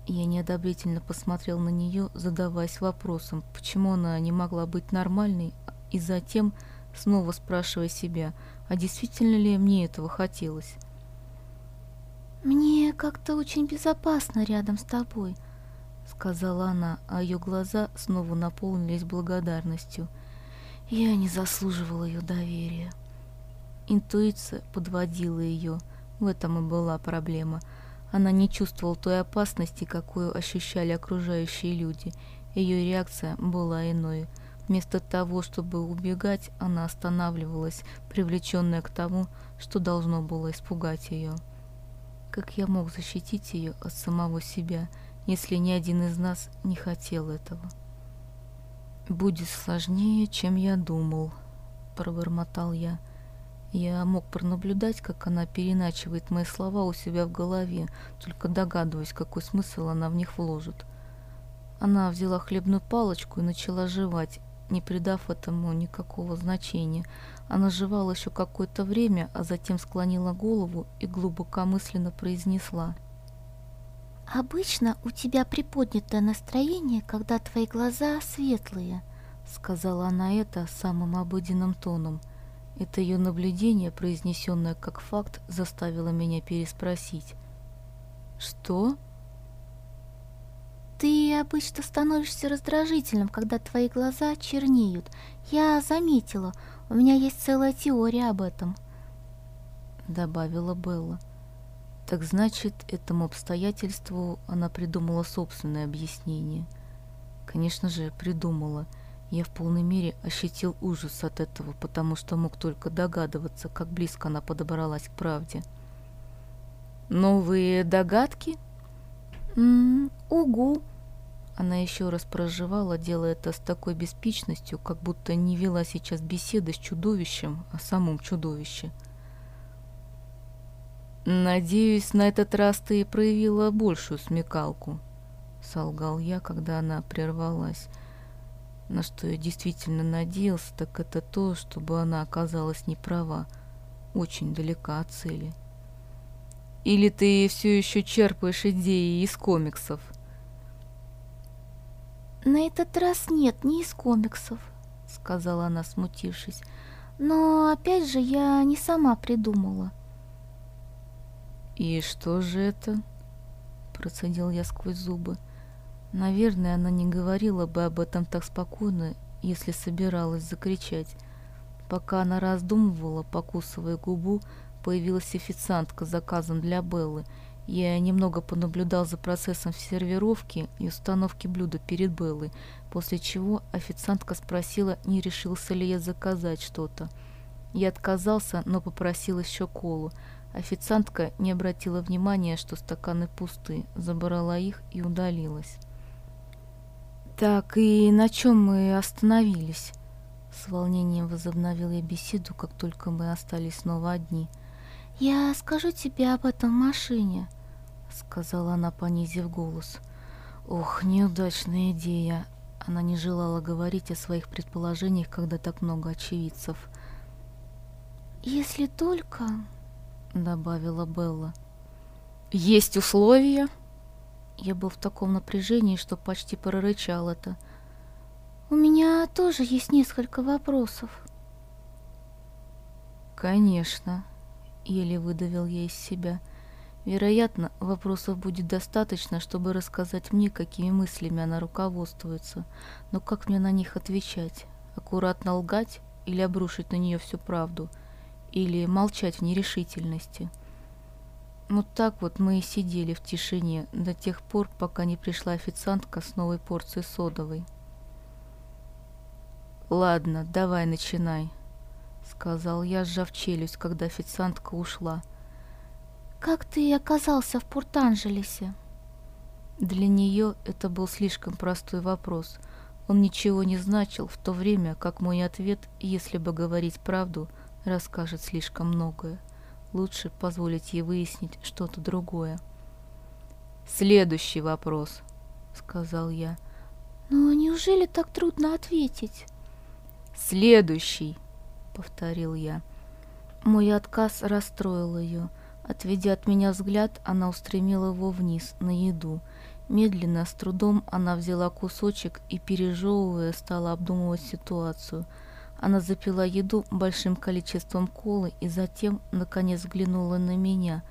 Я неодобрительно посмотрел на нее, задаваясь вопросом, почему она не могла быть нормальной, и затем снова спрашивая себя, а действительно ли мне этого хотелось. «Мне как-то очень безопасно рядом с тобой», — сказала она, а ее глаза снова наполнились благодарностью. Я не заслуживала ее доверия. Интуиция подводила ее, в этом и была проблема. Она не чувствовала той опасности, какую ощущали окружающие люди. Ее реакция была иной — Вместо того, чтобы убегать, она останавливалась, привлеченная к тому, что должно было испугать ее. Как я мог защитить ее от самого себя, если ни один из нас не хотел этого? «Будет сложнее, чем я думал», — пробормотал я. Я мог пронаблюдать, как она переначивает мои слова у себя в голове, только догадываясь, какой смысл она в них вложит. Она взяла хлебную палочку и начала жевать, не придав этому никакого значения. Она жевала еще какое-то время, а затем склонила голову и глубокомысленно произнесла. «Обычно у тебя приподнятое настроение, когда твои глаза светлые», — сказала она это самым обыденным тоном. Это ее наблюдение, произнесенное как факт, заставило меня переспросить. «Что?» Ты обычно становишься раздражительным, когда твои глаза чернеют. Я заметила, у меня есть целая теория об этом. Добавила Белла. Так значит, этому обстоятельству она придумала собственное объяснение. Конечно же, придумала. Я в полной мере ощутил ужас от этого, потому что мог только догадываться, как близко она подобралась к правде. «Новые догадки?» М угу. Она еще раз проживала, делая это с такой беспечностью, как будто не вела сейчас беседы с чудовищем, а самом чудовище. «Надеюсь, на этот раз ты проявила большую смекалку», — солгал я, когда она прервалась. На что я действительно надеялся, так это то, чтобы она оказалась не права, очень далека от цели. Или ты все еще черпаешь идеи из комиксов? На этот раз нет, не из комиксов, сказала она, смутившись. Но опять же я не сама придумала. И что же это? Процедил я сквозь зубы. Наверное, она не говорила бы об этом так спокойно, если собиралась закричать. Пока она раздумывала, покусывая губу, появилась официантка с заказом для Беллы. Я немного понаблюдал за процессом сервировки и установки блюда перед Беллой, после чего официантка спросила, не решился ли я заказать что-то. Я отказался, но попросил еще колу. Официантка не обратила внимания, что стаканы пусты, забрала их и удалилась. «Так, и на чем мы остановились?» С волнением возобновил я беседу, как только мы остались снова одни – «Я скажу тебе об этом в машине», — сказала она, понизив голос. «Ох, неудачная идея!» Она не желала говорить о своих предположениях, когда так много очевидцев. «Если только...» — добавила Белла. «Есть условия?» Я был в таком напряжении, что почти прорычал это. «У меня тоже есть несколько вопросов». «Конечно», еле выдавил я из себя. Вероятно, вопросов будет достаточно, чтобы рассказать мне, какими мыслями она руководствуется. Но как мне на них отвечать? Аккуратно лгать или обрушить на нее всю правду? Или молчать в нерешительности? Вот так вот мы и сидели в тишине до тех пор, пока не пришла официантка с новой порцией содовой. «Ладно, давай начинай», сказал я, сжав челюсть, когда официантка ушла. «Как ты оказался в Порт-Анджелесе?» Для нее это был слишком простой вопрос. Он ничего не значил, в то время как мой ответ, если бы говорить правду, расскажет слишком многое. Лучше позволить ей выяснить что-то другое. «Следующий вопрос», — сказал я. «Но неужели так трудно ответить?» «Следующий», повторил я. Мой отказ расстроил ее. Отведя от меня взгляд, она устремила его вниз, на еду. Медленно, с трудом, она взяла кусочек и, пережевывая, стала обдумывать ситуацию. Она запила еду большим количеством колы и затем, наконец, взглянула на меня.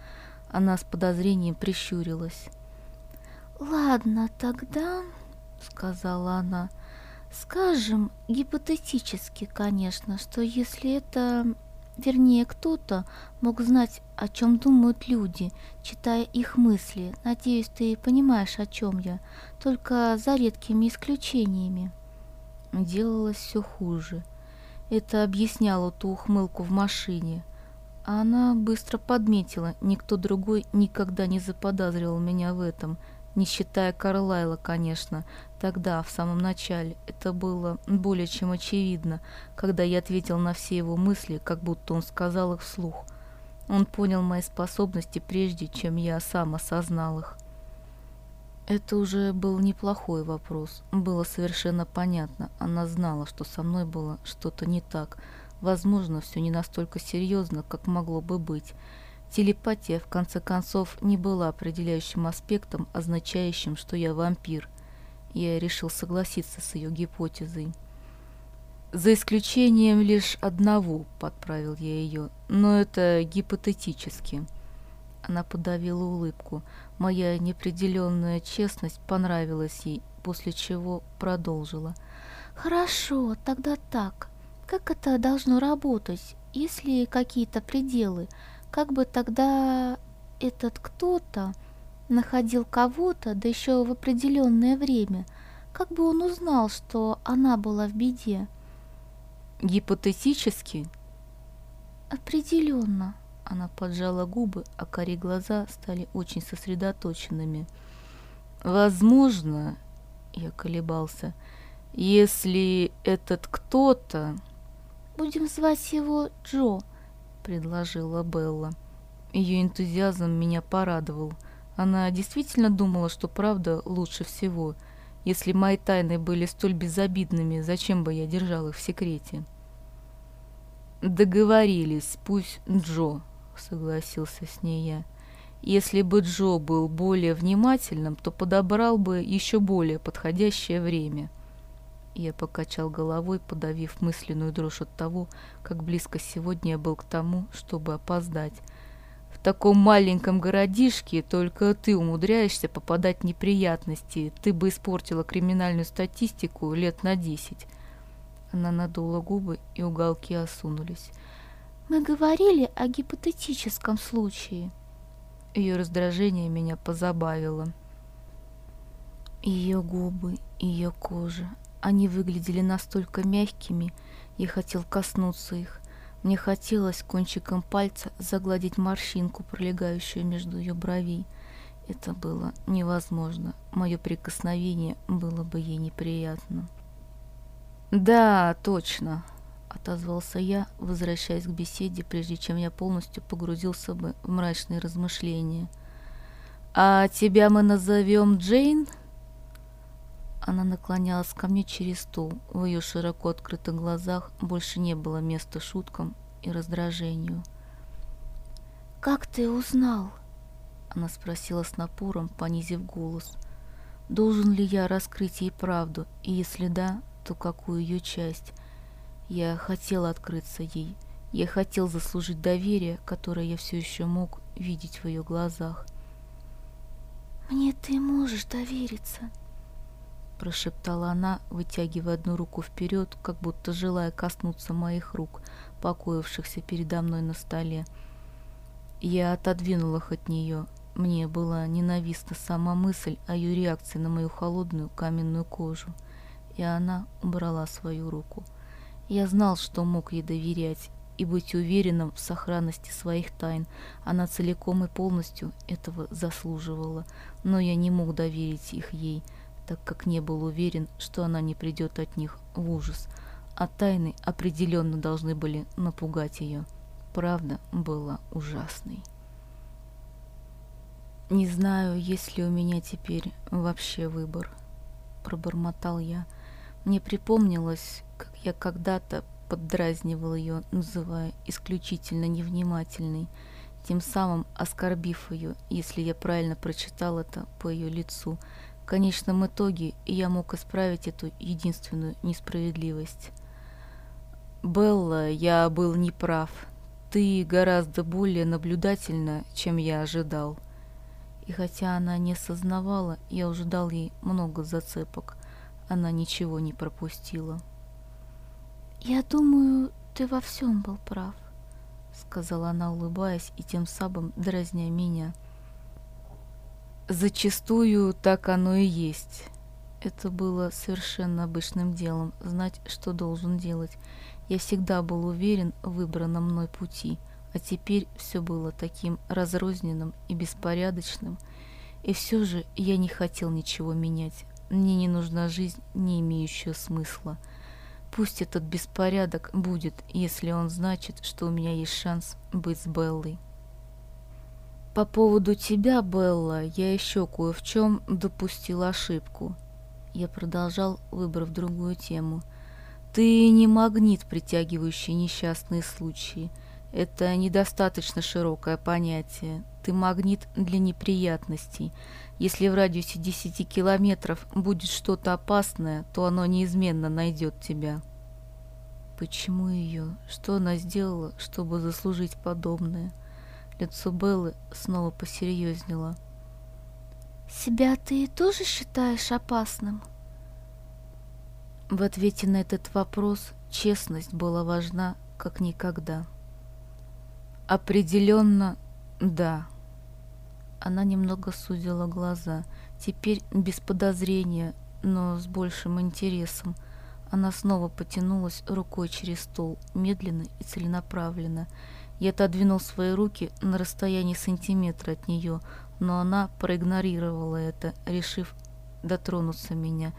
Она с подозрением прищурилась. «Ладно, тогда...» — сказала она. Скажем, гипотетически, конечно, что если это, вернее, кто-то мог знать, о чем думают люди, читая их мысли, надеюсь, ты понимаешь, о чем я, только за редкими исключениями. Делалось все хуже. Это объясняло ту ухмылку в машине. А она быстро подметила, никто другой никогда не заподозрил меня в этом – не считая Карлайла, конечно, Тогда, в самом начале, это было более чем очевидно, когда я ответил на все его мысли, как будто он сказал их вслух. Он понял мои способности прежде, чем я сам осознал их. Это уже был неплохой вопрос. Было совершенно понятно. Она знала, что со мной было что-то не так. Возможно, все не настолько серьезно, как могло бы быть. Телепатия, в конце концов, не была определяющим аспектом, означающим, что я вампир. Я решил согласиться с ее гипотезой. За исключением лишь одного, подправил я ее, но это гипотетически. Она подавила улыбку. Моя неопределенная честность понравилась ей, после чего продолжила. «Хорошо, тогда так. Как это должно работать, если какие-то пределы? Как бы тогда этот кто-то находил кого-то, да еще в определенное время? Как бы он узнал, что она была в беде?» «Гипотетически?» «Определенно», она поджала губы, а кори глаза стали очень сосредоточенными. «Возможно, — я колебался, — если этот кто-то...» «Будем звать его Джо», — предложила Белла. Ее энтузиазм меня порадовал. Она действительно думала, что правда лучше всего. Если мои тайны были столь безобидными, зачем бы я держал их в секрете? Договорились, пусть Джо, согласился с ней я. Если бы Джо был более внимательным, то подобрал бы еще более подходящее время. Я покачал головой, подавив мысленную дрожь от того, как близко сегодня я был к тому, чтобы опоздать. В таком маленьком городишке только ты умудряешься попадать в неприятности. Ты бы испортила криминальную статистику лет на десять. Она надула губы, и уголки осунулись. Мы говорили о гипотетическом случае. Ее раздражение меня позабавило. Ее губы, ее кожа, они выглядели настолько мягкими, я хотел коснуться их. Мне хотелось кончиком пальца загладить морщинку, пролегающую между ее бровей. Это было невозможно. Мое прикосновение было бы ей неприятно. «Да, точно», отозвался я, возвращаясь к беседе, прежде чем я полностью погрузился бы в мрачные размышления. «А тебя мы назовем Джейн?» Она наклонялась ко мне через стол. В ее широко открытых глазах больше не было места шуткам и раздражению. «Как ты узнал?» Она спросила с напором, понизив голос. «Должен ли я раскрыть ей правду, и если да, то какую ее часть?» Я хотел открыться ей. Я хотел заслужить доверие, которое я все еще мог видеть в ее глазах. «Мне ты можешь довериться», — прошептала она, вытягивая одну руку вперед, как будто желая коснуться моих рук, покоившихся передо мной на столе. Я отодвинул их от нее. Мне была ненавистна сама мысль о ее реакции на мою холодную каменную кожу, и она убрала свою руку. — я знал, что мог ей доверять и быть уверенным в сохранности своих тайн. Она целиком и полностью этого заслуживала, но я не мог доверить их ей, так как не был уверен, что она не придет от них в ужас. А тайны определенно должны были напугать ее. Правда была ужасной. «Не знаю, есть ли у меня теперь вообще выбор», — пробормотал я. Мне припомнилось, как я когда-то поддразнивал ее, называя исключительно невнимательной, тем самым оскорбив ее, если я правильно прочитал это по ее лицу. В конечном итоге я мог исправить эту единственную несправедливость. «Белла, я был неправ. Ты гораздо более наблюдательна, чем я ожидал». И хотя она не осознавала, я уже дал ей много зацепок. Она ничего не пропустила. «Я думаю, ты во всем был прав», — сказала она, улыбаясь и тем самым дразня меня. «Зачастую так оно и есть». Это было совершенно обычным делом, знать, что должен делать. Я всегда был уверен в выбранном мной пути, а теперь все было таким разрозненным и беспорядочным. И все же я не хотел ничего менять. Мне не нужна жизнь, не имеющая смысла. Пусть этот беспорядок будет, если он значит, что у меня есть шанс быть с Беллой. По поводу тебя, Белла, я еще кое в чем допустил ошибку. Я продолжал, выбрав другую тему. Ты не магнит, притягивающий несчастные случаи. Это недостаточно широкое понятие. Ты магнит для неприятностей. Если в радиусе 10 километров будет что-то опасное, то оно неизменно найдет тебя. Почему ее? Что она сделала, чтобы заслужить подобное? Лицо Беллы снова посерьезнело. Себя ты тоже считаешь опасным? В ответе на этот вопрос честность была важна как никогда. Определенно, да. Она немного сузила глаза, теперь без подозрения, но с большим интересом. Она снова потянулась рукой через стол, медленно и целенаправленно. Я отодвинул свои руки на расстоянии сантиметра от нее, но она проигнорировала это, решив дотронуться меня.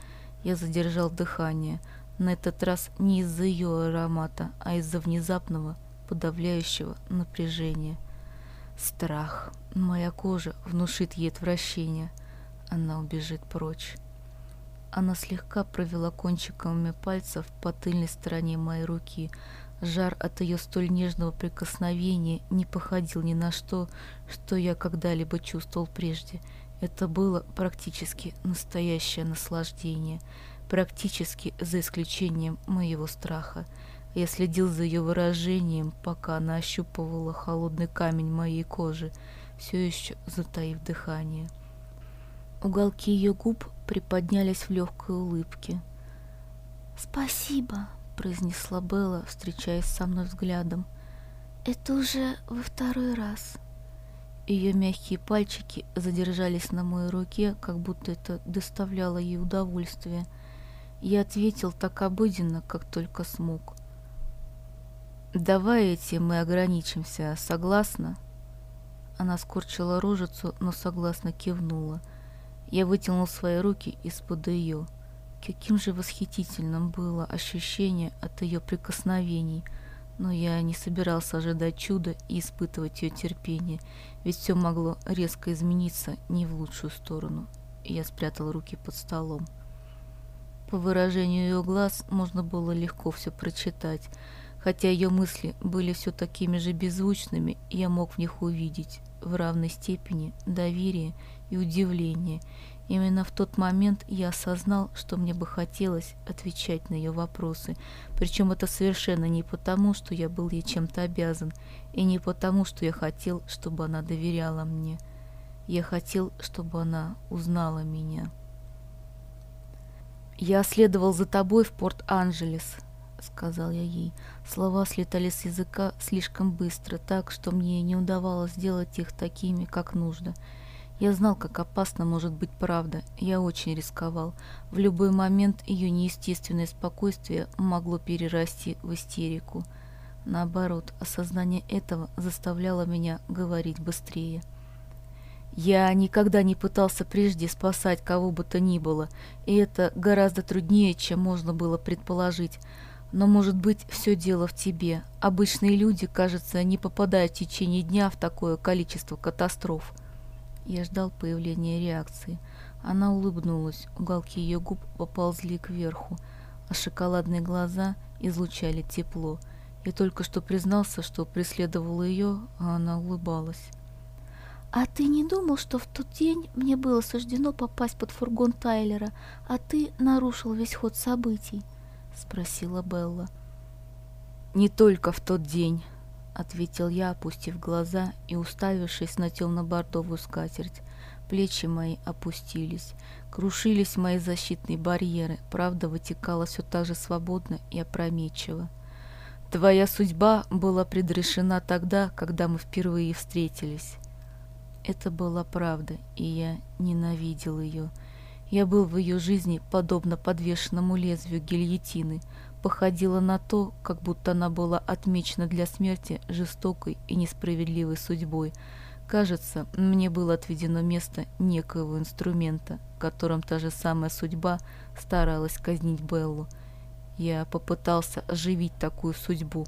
Я задержал дыхание, на этот раз не из-за ее аромата, а из-за внезапного подавляющего напряжения. Страх. Моя кожа внушит ей отвращение. Она убежит прочь. Она слегка провела кончиками пальцев по тыльной стороне моей руки. Жар от ее столь нежного прикосновения не походил ни на что, что я когда-либо чувствовал прежде. Это было практически настоящее наслаждение, практически за исключением моего страха. Я следил за ее выражением, пока она ощупывала холодный камень моей кожи, все еще затаив дыхание. Уголки ее губ приподнялись в легкой улыбке. «Спасибо», — произнесла Белла, встречаясь со мной взглядом. «Это уже во второй раз». Ее мягкие пальчики задержались на моей руке, как будто это доставляло ей удовольствие. Я ответил так обыденно, как только смог. Давай этим мы ограничимся, согласна? Она скорчила рожицу, но согласно кивнула. Я вытянул свои руки из-под ее. Каким же восхитительным было ощущение от ее прикосновений, но я не собирался ожидать чуда и испытывать ее терпение, ведь все могло резко измениться не в лучшую сторону. Я спрятал руки под столом. По выражению ее глаз можно было легко все прочитать — Хотя ее мысли были все такими же беззвучными, я мог в них увидеть в равной степени доверие и удивление. Именно в тот момент я осознал, что мне бы хотелось отвечать на ее вопросы. Причем это совершенно не потому, что я был ей чем-то обязан, и не потому, что я хотел, чтобы она доверяла мне. Я хотел, чтобы она узнала меня. Я следовал за тобой в Порт-Анджелес, — сказал я ей. Слова слетали с языка слишком быстро, так, что мне не удавалось сделать их такими, как нужно. Я знал, как опасно может быть правда. Я очень рисковал. В любой момент ее неестественное спокойствие могло перерасти в истерику. Наоборот, осознание этого заставляло меня говорить быстрее. Я никогда не пытался прежде спасать кого бы то ни было, и это гораздо труднее, чем можно было предположить. Но, может быть, все дело в тебе. Обычные люди, кажется, не попадают в течение дня в такое количество катастроф. Я ждал появления реакции. Она улыбнулась, уголки ее губ поползли кверху, а шоколадные глаза излучали тепло. Я только что признался, что преследовал ее, а она улыбалась. «А ты не думал, что в тот день мне было суждено попасть под фургон Тайлера, а ты нарушил весь ход событий?» Спросила Белла. Не только в тот день, ответил я, опустив глаза и уставившись на темно-бордовую скатерть. Плечи мои опустились, крушились мои защитные барьеры, правда вытекала все так же свободно и опрометчиво. Твоя судьба была предрешена тогда, когда мы впервые встретились. Это была правда, и я ненавидел ее. Я был в ее жизни подобно подвешенному лезвию гильотины, походила на то, как будто она была отмечена для смерти жестокой и несправедливой судьбой, Кажется, мне было отведено место некоего инструмента, которым та же самая судьба старалась казнить Беллу. Я попытался оживить такую судьбу.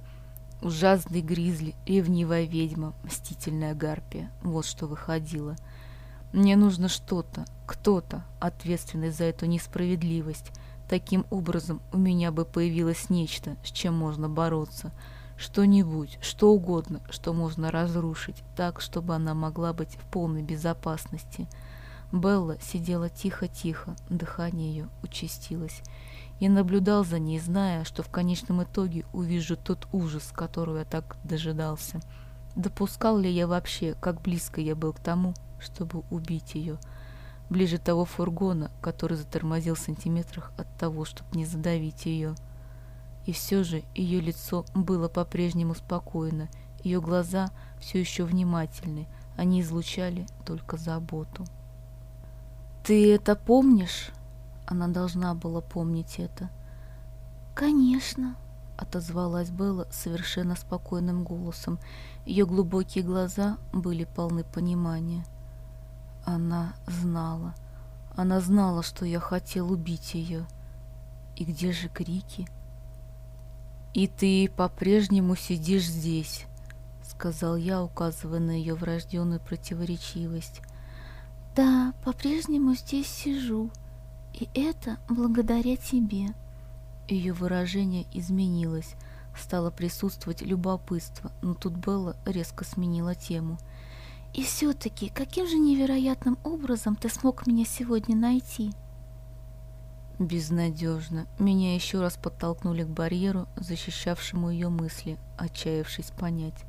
Ужасный гризли, ревнивая ведьма, мстительная гарпия. Вот что выходило. Мне нужно что-то, кто-то, ответственный за эту несправедливость. Таким образом, у меня бы появилось нечто, с чем можно бороться – что-нибудь, что угодно, что можно разрушить, так, чтобы она могла быть в полной безопасности. Белла сидела тихо-тихо, дыхание ее участилось. Я наблюдал за ней, зная, что в конечном итоге увижу тот ужас, которого я так дожидался. Допускал ли я вообще, как близко я был к тому, чтобы убить ее? Ближе того фургона, который затормозил в сантиметрах от того, чтобы не задавить ее. И все же ее лицо было по-прежнему спокойно, ее глаза все еще внимательны, они излучали только заботу. «Ты это помнишь?» Она должна была помнить это. «Конечно», — отозвалась Белла совершенно спокойным голосом. Ее глубокие глаза были полны понимания. Она знала. Она знала, что я хотел убить ее. И где же крики? — «И ты по-прежнему сидишь здесь», — сказал я, указывая на ее врожденную противоречивость. «Да, по-прежнему здесь сижу, и это благодаря тебе». Ее выражение изменилось, стало присутствовать любопытство, но тут Белла резко сменила тему. «И все-таки, каким же невероятным образом ты смог меня сегодня найти?» Безнадежно. Меня еще раз подтолкнули к барьеру, защищавшему ее мысли, отчаявшись понять.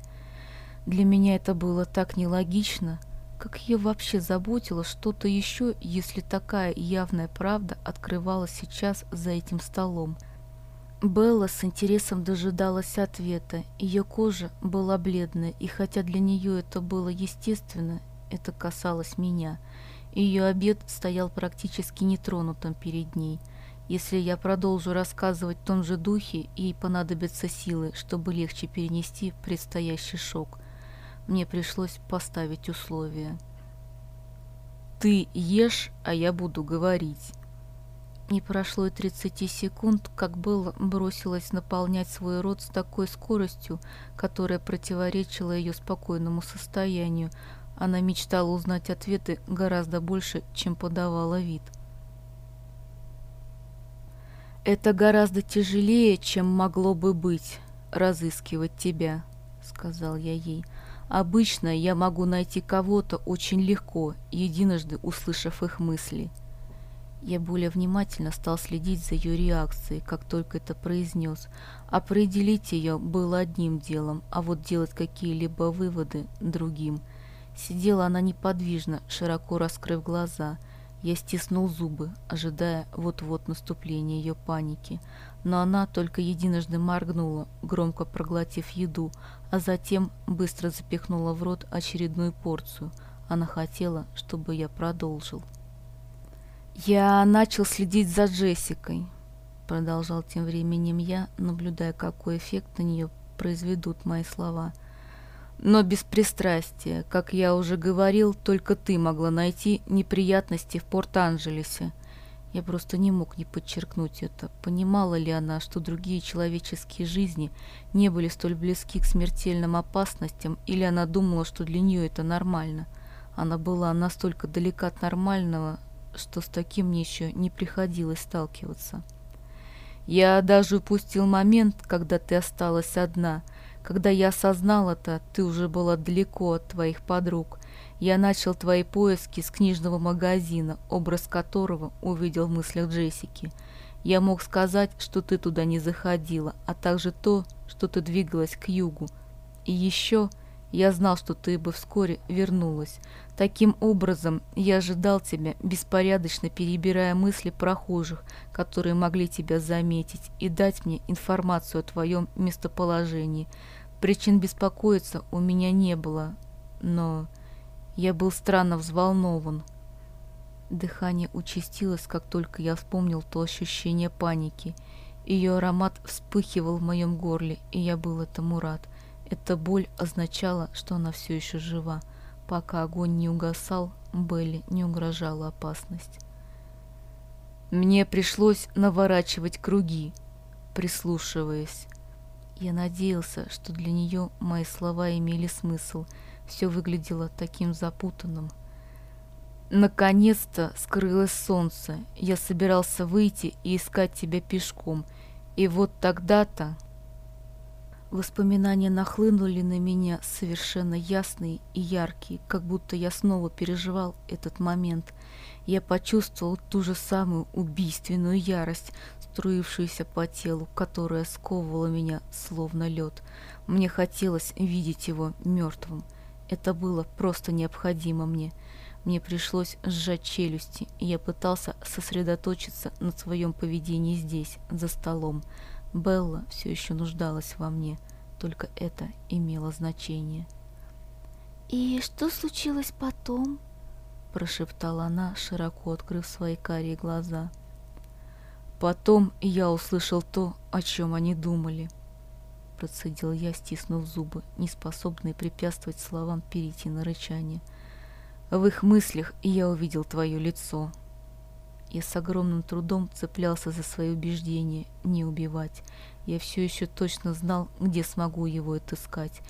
Для меня это было так нелогично, как ее вообще заботило что-то еще, если такая явная правда открывалась сейчас за этим столом. Белла с интересом дожидалась ответа. Ее кожа была бледная, и хотя для нее это было естественно, это касалось меня – ее обед стоял практически нетронутым перед ней. Если я продолжу рассказывать в том же духе, ей понадобятся силы, чтобы легче перенести предстоящий шок. Мне пришлось поставить условия. «Ты ешь, а я буду говорить». Не прошло и 30 секунд, как Белла бросилась наполнять свой рот с такой скоростью, которая противоречила ее спокойному состоянию, она мечтала узнать ответы гораздо больше, чем подавала вид. «Это гораздо тяжелее, чем могло бы быть, разыскивать тебя», — сказал я ей. «Обычно я могу найти кого-то очень легко, единожды услышав их мысли». Я более внимательно стал следить за ее реакцией, как только это произнес. Определить ее было одним делом, а вот делать какие-либо выводы – другим – Сидела она неподвижно, широко раскрыв глаза. Я стиснул зубы, ожидая вот-вот наступления ее паники. Но она только единожды моргнула, громко проглотив еду, а затем быстро запихнула в рот очередную порцию. Она хотела, чтобы я продолжил. «Я начал следить за Джессикой», — продолжал тем временем я, наблюдая, какой эффект на нее произведут мои слова — но без пристрастия. Как я уже говорил, только ты могла найти неприятности в Порт-Анджелесе. Я просто не мог не подчеркнуть это. Понимала ли она, что другие человеческие жизни не были столь близки к смертельным опасностям, или она думала, что для нее это нормально? Она была настолько далека от нормального, что с таким мне еще не приходилось сталкиваться. Я даже упустил момент, когда ты осталась одна — когда я осознал это, ты уже была далеко от твоих подруг. Я начал твои поиски с книжного магазина, образ которого увидел в мыслях Джессики. Я мог сказать, что ты туда не заходила, а также то, что ты двигалась к югу. И еще я знал, что ты бы вскоре вернулась. Таким образом, я ожидал тебя, беспорядочно перебирая мысли прохожих, которые могли тебя заметить, и дать мне информацию о твоем местоположении. Причин беспокоиться у меня не было, но я был странно взволнован. Дыхание участилось, как только я вспомнил то ощущение паники. Ее аромат вспыхивал в моем горле, и я был этому рад. Эта боль означала, что она все еще жива. Пока огонь не угасал, Белли не угрожала опасность. Мне пришлось наворачивать круги, прислушиваясь. Я надеялся, что для нее мои слова имели смысл. Все выглядело таким запутанным. Наконец-то скрылось солнце. Я собирался выйти и искать тебя пешком. И вот тогда-то... Воспоминания нахлынули на меня совершенно ясные и яркие, как будто я снова переживал этот момент. Я почувствовал ту же самую убийственную ярость, струившуюся по телу, которая сковывала меня словно лед. Мне хотелось видеть его мертвым. Это было просто необходимо мне. Мне пришлось сжать челюсти, и я пытался сосредоточиться на своем поведении здесь, за столом. Белла все еще нуждалась во мне, только это имело значение. «И что случилось потом?» – прошептала она, широко открыв свои карие глаза. «Потом я услышал то, о чем они думали», – процедил я, стиснув зубы, не способный препятствовать словам перейти на рычание. «В их мыслях я увидел твое лицо». Я с огромным трудом цеплялся за свои убеждения не убивать. Я все еще точно знал, где смогу его отыскать.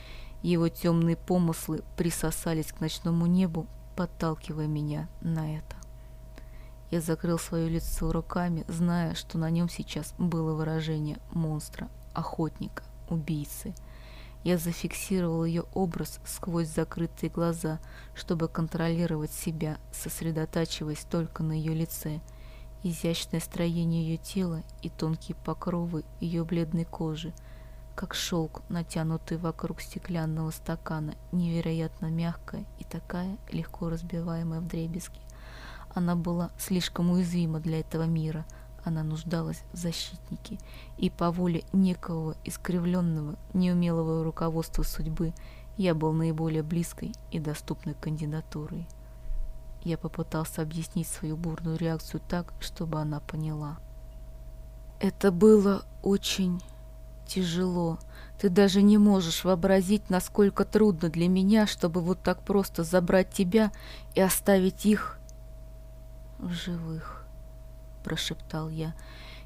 Его темные помыслы присосались к ночному небу, подталкивая меня на это. Я закрыл свое лицо руками, зная, что на нем сейчас было выражение монстра, охотника, убийцы. Я зафиксировал ее образ сквозь закрытые глаза, чтобы контролировать себя, сосредотачиваясь только на ее лице. Изящное строение ее тела и тонкие покровы ее бледной кожи, как шелк, натянутый вокруг стеклянного стакана, невероятно мягкая и такая легко разбиваемая в дребезги. Она была слишком уязвима для этого мира — она нуждалась в защитнике, и по воле некого искривленного, неумелого руководства судьбы я был наиболее близкой и доступной кандидатурой. Я попытался объяснить свою бурную реакцию так, чтобы она поняла. Это было очень тяжело. Ты даже не можешь вообразить, насколько трудно для меня, чтобы вот так просто забрать тебя и оставить их в живых. — прошептал я.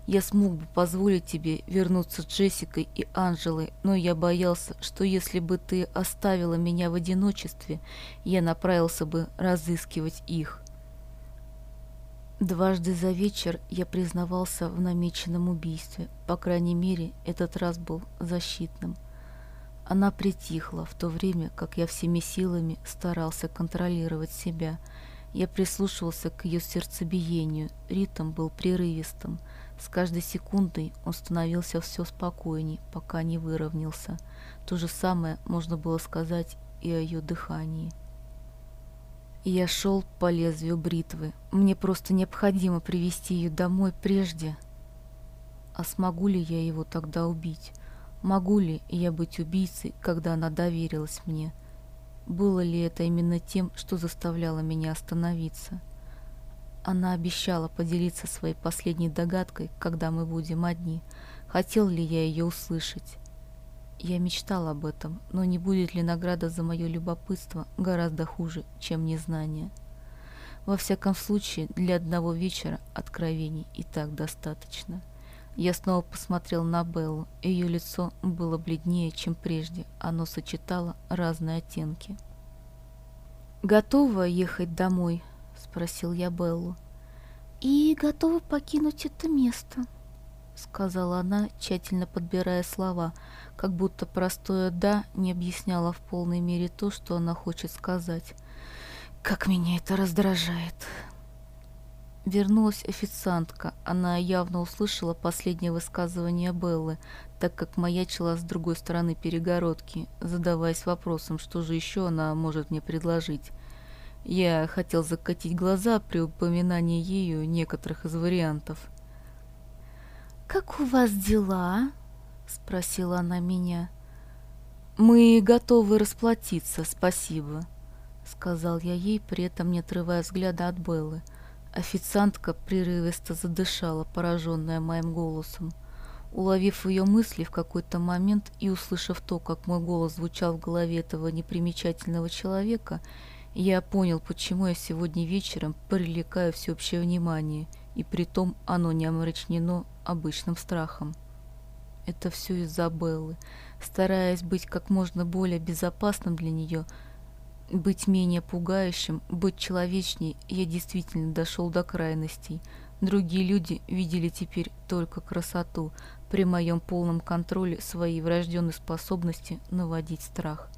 «Я смог бы позволить тебе вернуться с Джессикой и Анжелой, но я боялся, что если бы ты оставила меня в одиночестве, я направился бы разыскивать их». Дважды за вечер я признавался в намеченном убийстве. По крайней мере, этот раз был защитным. Она притихла в то время, как я всеми силами старался контролировать себя — я прислушивался к ее сердцебиению, ритм был прерывистым. С каждой секундой он становился все спокойней, пока не выровнялся. То же самое можно было сказать и о ее дыхании. Я шел по лезвию бритвы. Мне просто необходимо привести ее домой прежде. А смогу ли я его тогда убить? Могу ли я быть убийцей, когда она доверилась мне? — было ли это именно тем, что заставляло меня остановиться? Она обещала поделиться своей последней догадкой, когда мы будем одни. Хотел ли я ее услышать? Я мечтал об этом, но не будет ли награда за мое любопытство гораздо хуже, чем незнание? Во всяком случае, для одного вечера откровений и так достаточно. Я снова посмотрел на Беллу. Ее лицо было бледнее, чем прежде. Оно сочетало разные оттенки. «Готова ехать домой?» — спросил я Беллу. «И готова покинуть это место», — сказала она, тщательно подбирая слова, как будто простое «да» не объясняло в полной мере то, что она хочет сказать. «Как меня это раздражает!» Вернулась официантка. Она явно услышала последнее высказывание Беллы, так как маячила с другой стороны перегородки, задаваясь вопросом, что же еще она может мне предложить. Я хотел закатить глаза при упоминании ею некоторых из вариантов. «Как у вас дела?» — спросила она меня. «Мы готовы расплатиться, спасибо», — сказал я ей, при этом не отрывая взгляда от Беллы — Официантка прерывисто задышала, пораженная моим голосом. Уловив ее мысли в какой-то момент и услышав то, как мой голос звучал в голове этого непримечательного человека, Я понял, почему я сегодня вечером привлекаю всеобщее внимание, и притом оно не омрачнено обычным страхом. Это все из-за Беллы. Стараясь быть как можно более безопасным для нее, быть менее пугающим, быть человечней, я действительно дошел до крайностей. Другие люди видели теперь только красоту, при моем полном контроле своей врожденной способности наводить страх.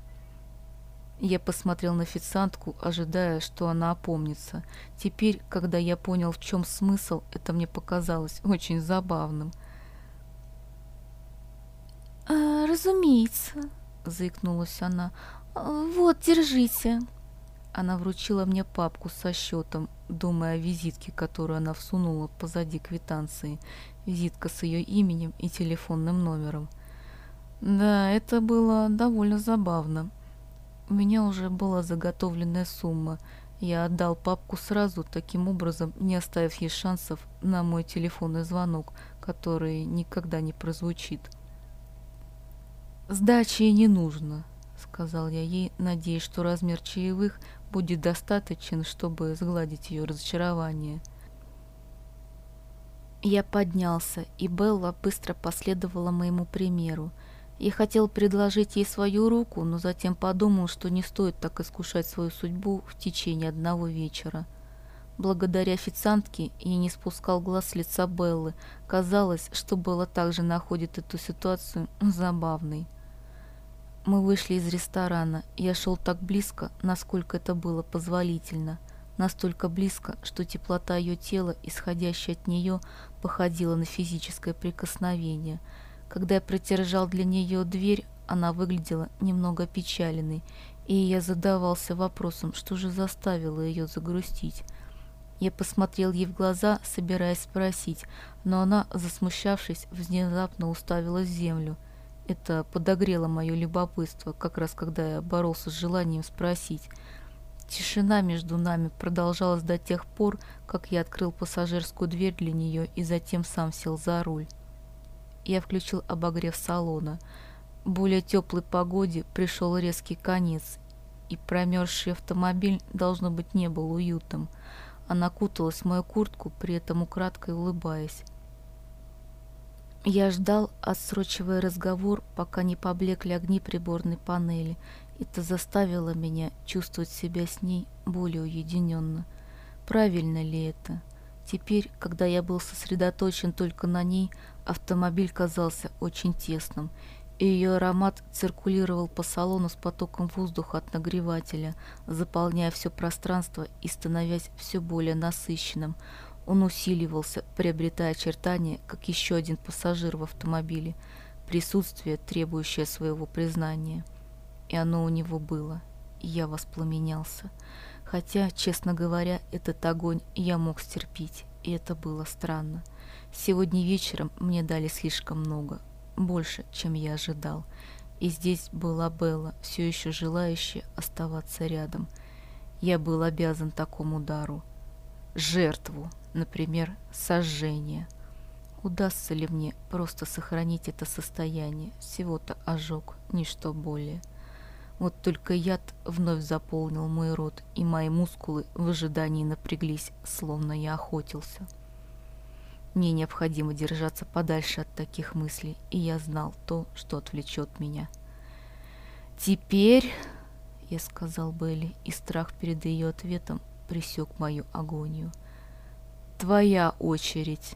Я посмотрел на официантку, ожидая, что она опомнится. Теперь, когда я понял, в чем смысл, это мне показалось очень забавным. «А, «Разумеется», — заикнулась она. «Вот, держите». Она вручила мне папку со счетом, думая о визитке, которую она всунула позади квитанции. Визитка с ее именем и телефонным номером. Да, это было довольно забавно. У меня уже была заготовленная сумма. Я отдал папку сразу, таким образом не оставив ей шансов на мой телефонный звонок, который никогда не прозвучит. «Сдачи не нужно», — сказал я ей, надеясь, что размер чаевых будет достаточен, чтобы сгладить ее разочарование. Я поднялся, и Белла быстро последовала моему примеру. Я хотел предложить ей свою руку, но затем подумал, что не стоит так искушать свою судьбу в течение одного вечера. Благодаря официантке я не спускал глаз с лица Беллы. Казалось, что Белла также находит эту ситуацию забавной. Мы вышли из ресторана. Я шел так близко, насколько это было позволительно. Настолько близко, что теплота ее тела, исходящая от нее, походила на физическое прикосновение – когда я протержал для нее дверь, она выглядела немного печаленной, и я задавался вопросом, что же заставило ее загрустить. Я посмотрел ей в глаза, собираясь спросить, но она, засмущавшись, внезапно уставилась в землю. Это подогрело мое любопытство, как раз когда я боролся с желанием спросить. Тишина между нами продолжалась до тех пор, как я открыл пассажирскую дверь для нее и затем сам сел за руль. Я включил обогрев салона. Более теплой погоде пришел резкий конец, и промерзший автомобиль, должно быть, не был уютом. Она куталась в мою куртку, при этом украдкой улыбаясь. Я ждал, отсрочивая разговор, пока не поблекли огни приборной панели. Это заставило меня чувствовать себя с ней более уединенно. Правильно ли это? Теперь, когда я был сосредоточен только на ней, автомобиль казался очень тесным, и ее аромат циркулировал по салону с потоком воздуха от нагревателя, заполняя все пространство и становясь все более насыщенным. Он усиливался, приобретая очертания, как еще один пассажир в автомобиле, присутствие, требующее своего признания. И оно у него было, и я воспламенялся. Хотя, честно говоря, этот огонь я мог стерпеть, и это было странно. Сегодня вечером мне дали слишком много, больше, чем я ожидал. И здесь была Белла, все еще желающая оставаться рядом. Я был обязан такому дару. Жертву, например, сожжение. Удастся ли мне просто сохранить это состояние? Всего-то ожог, ничто более. Вот только яд вновь заполнил мой рот, и мои мускулы в ожидании напряглись, словно я охотился. Мне необходимо держаться подальше от таких мыслей, и я знал то, что отвлечет меня. «Теперь», — я сказал Белли, и страх перед ее ответом пресек мою агонию, — «твоя очередь».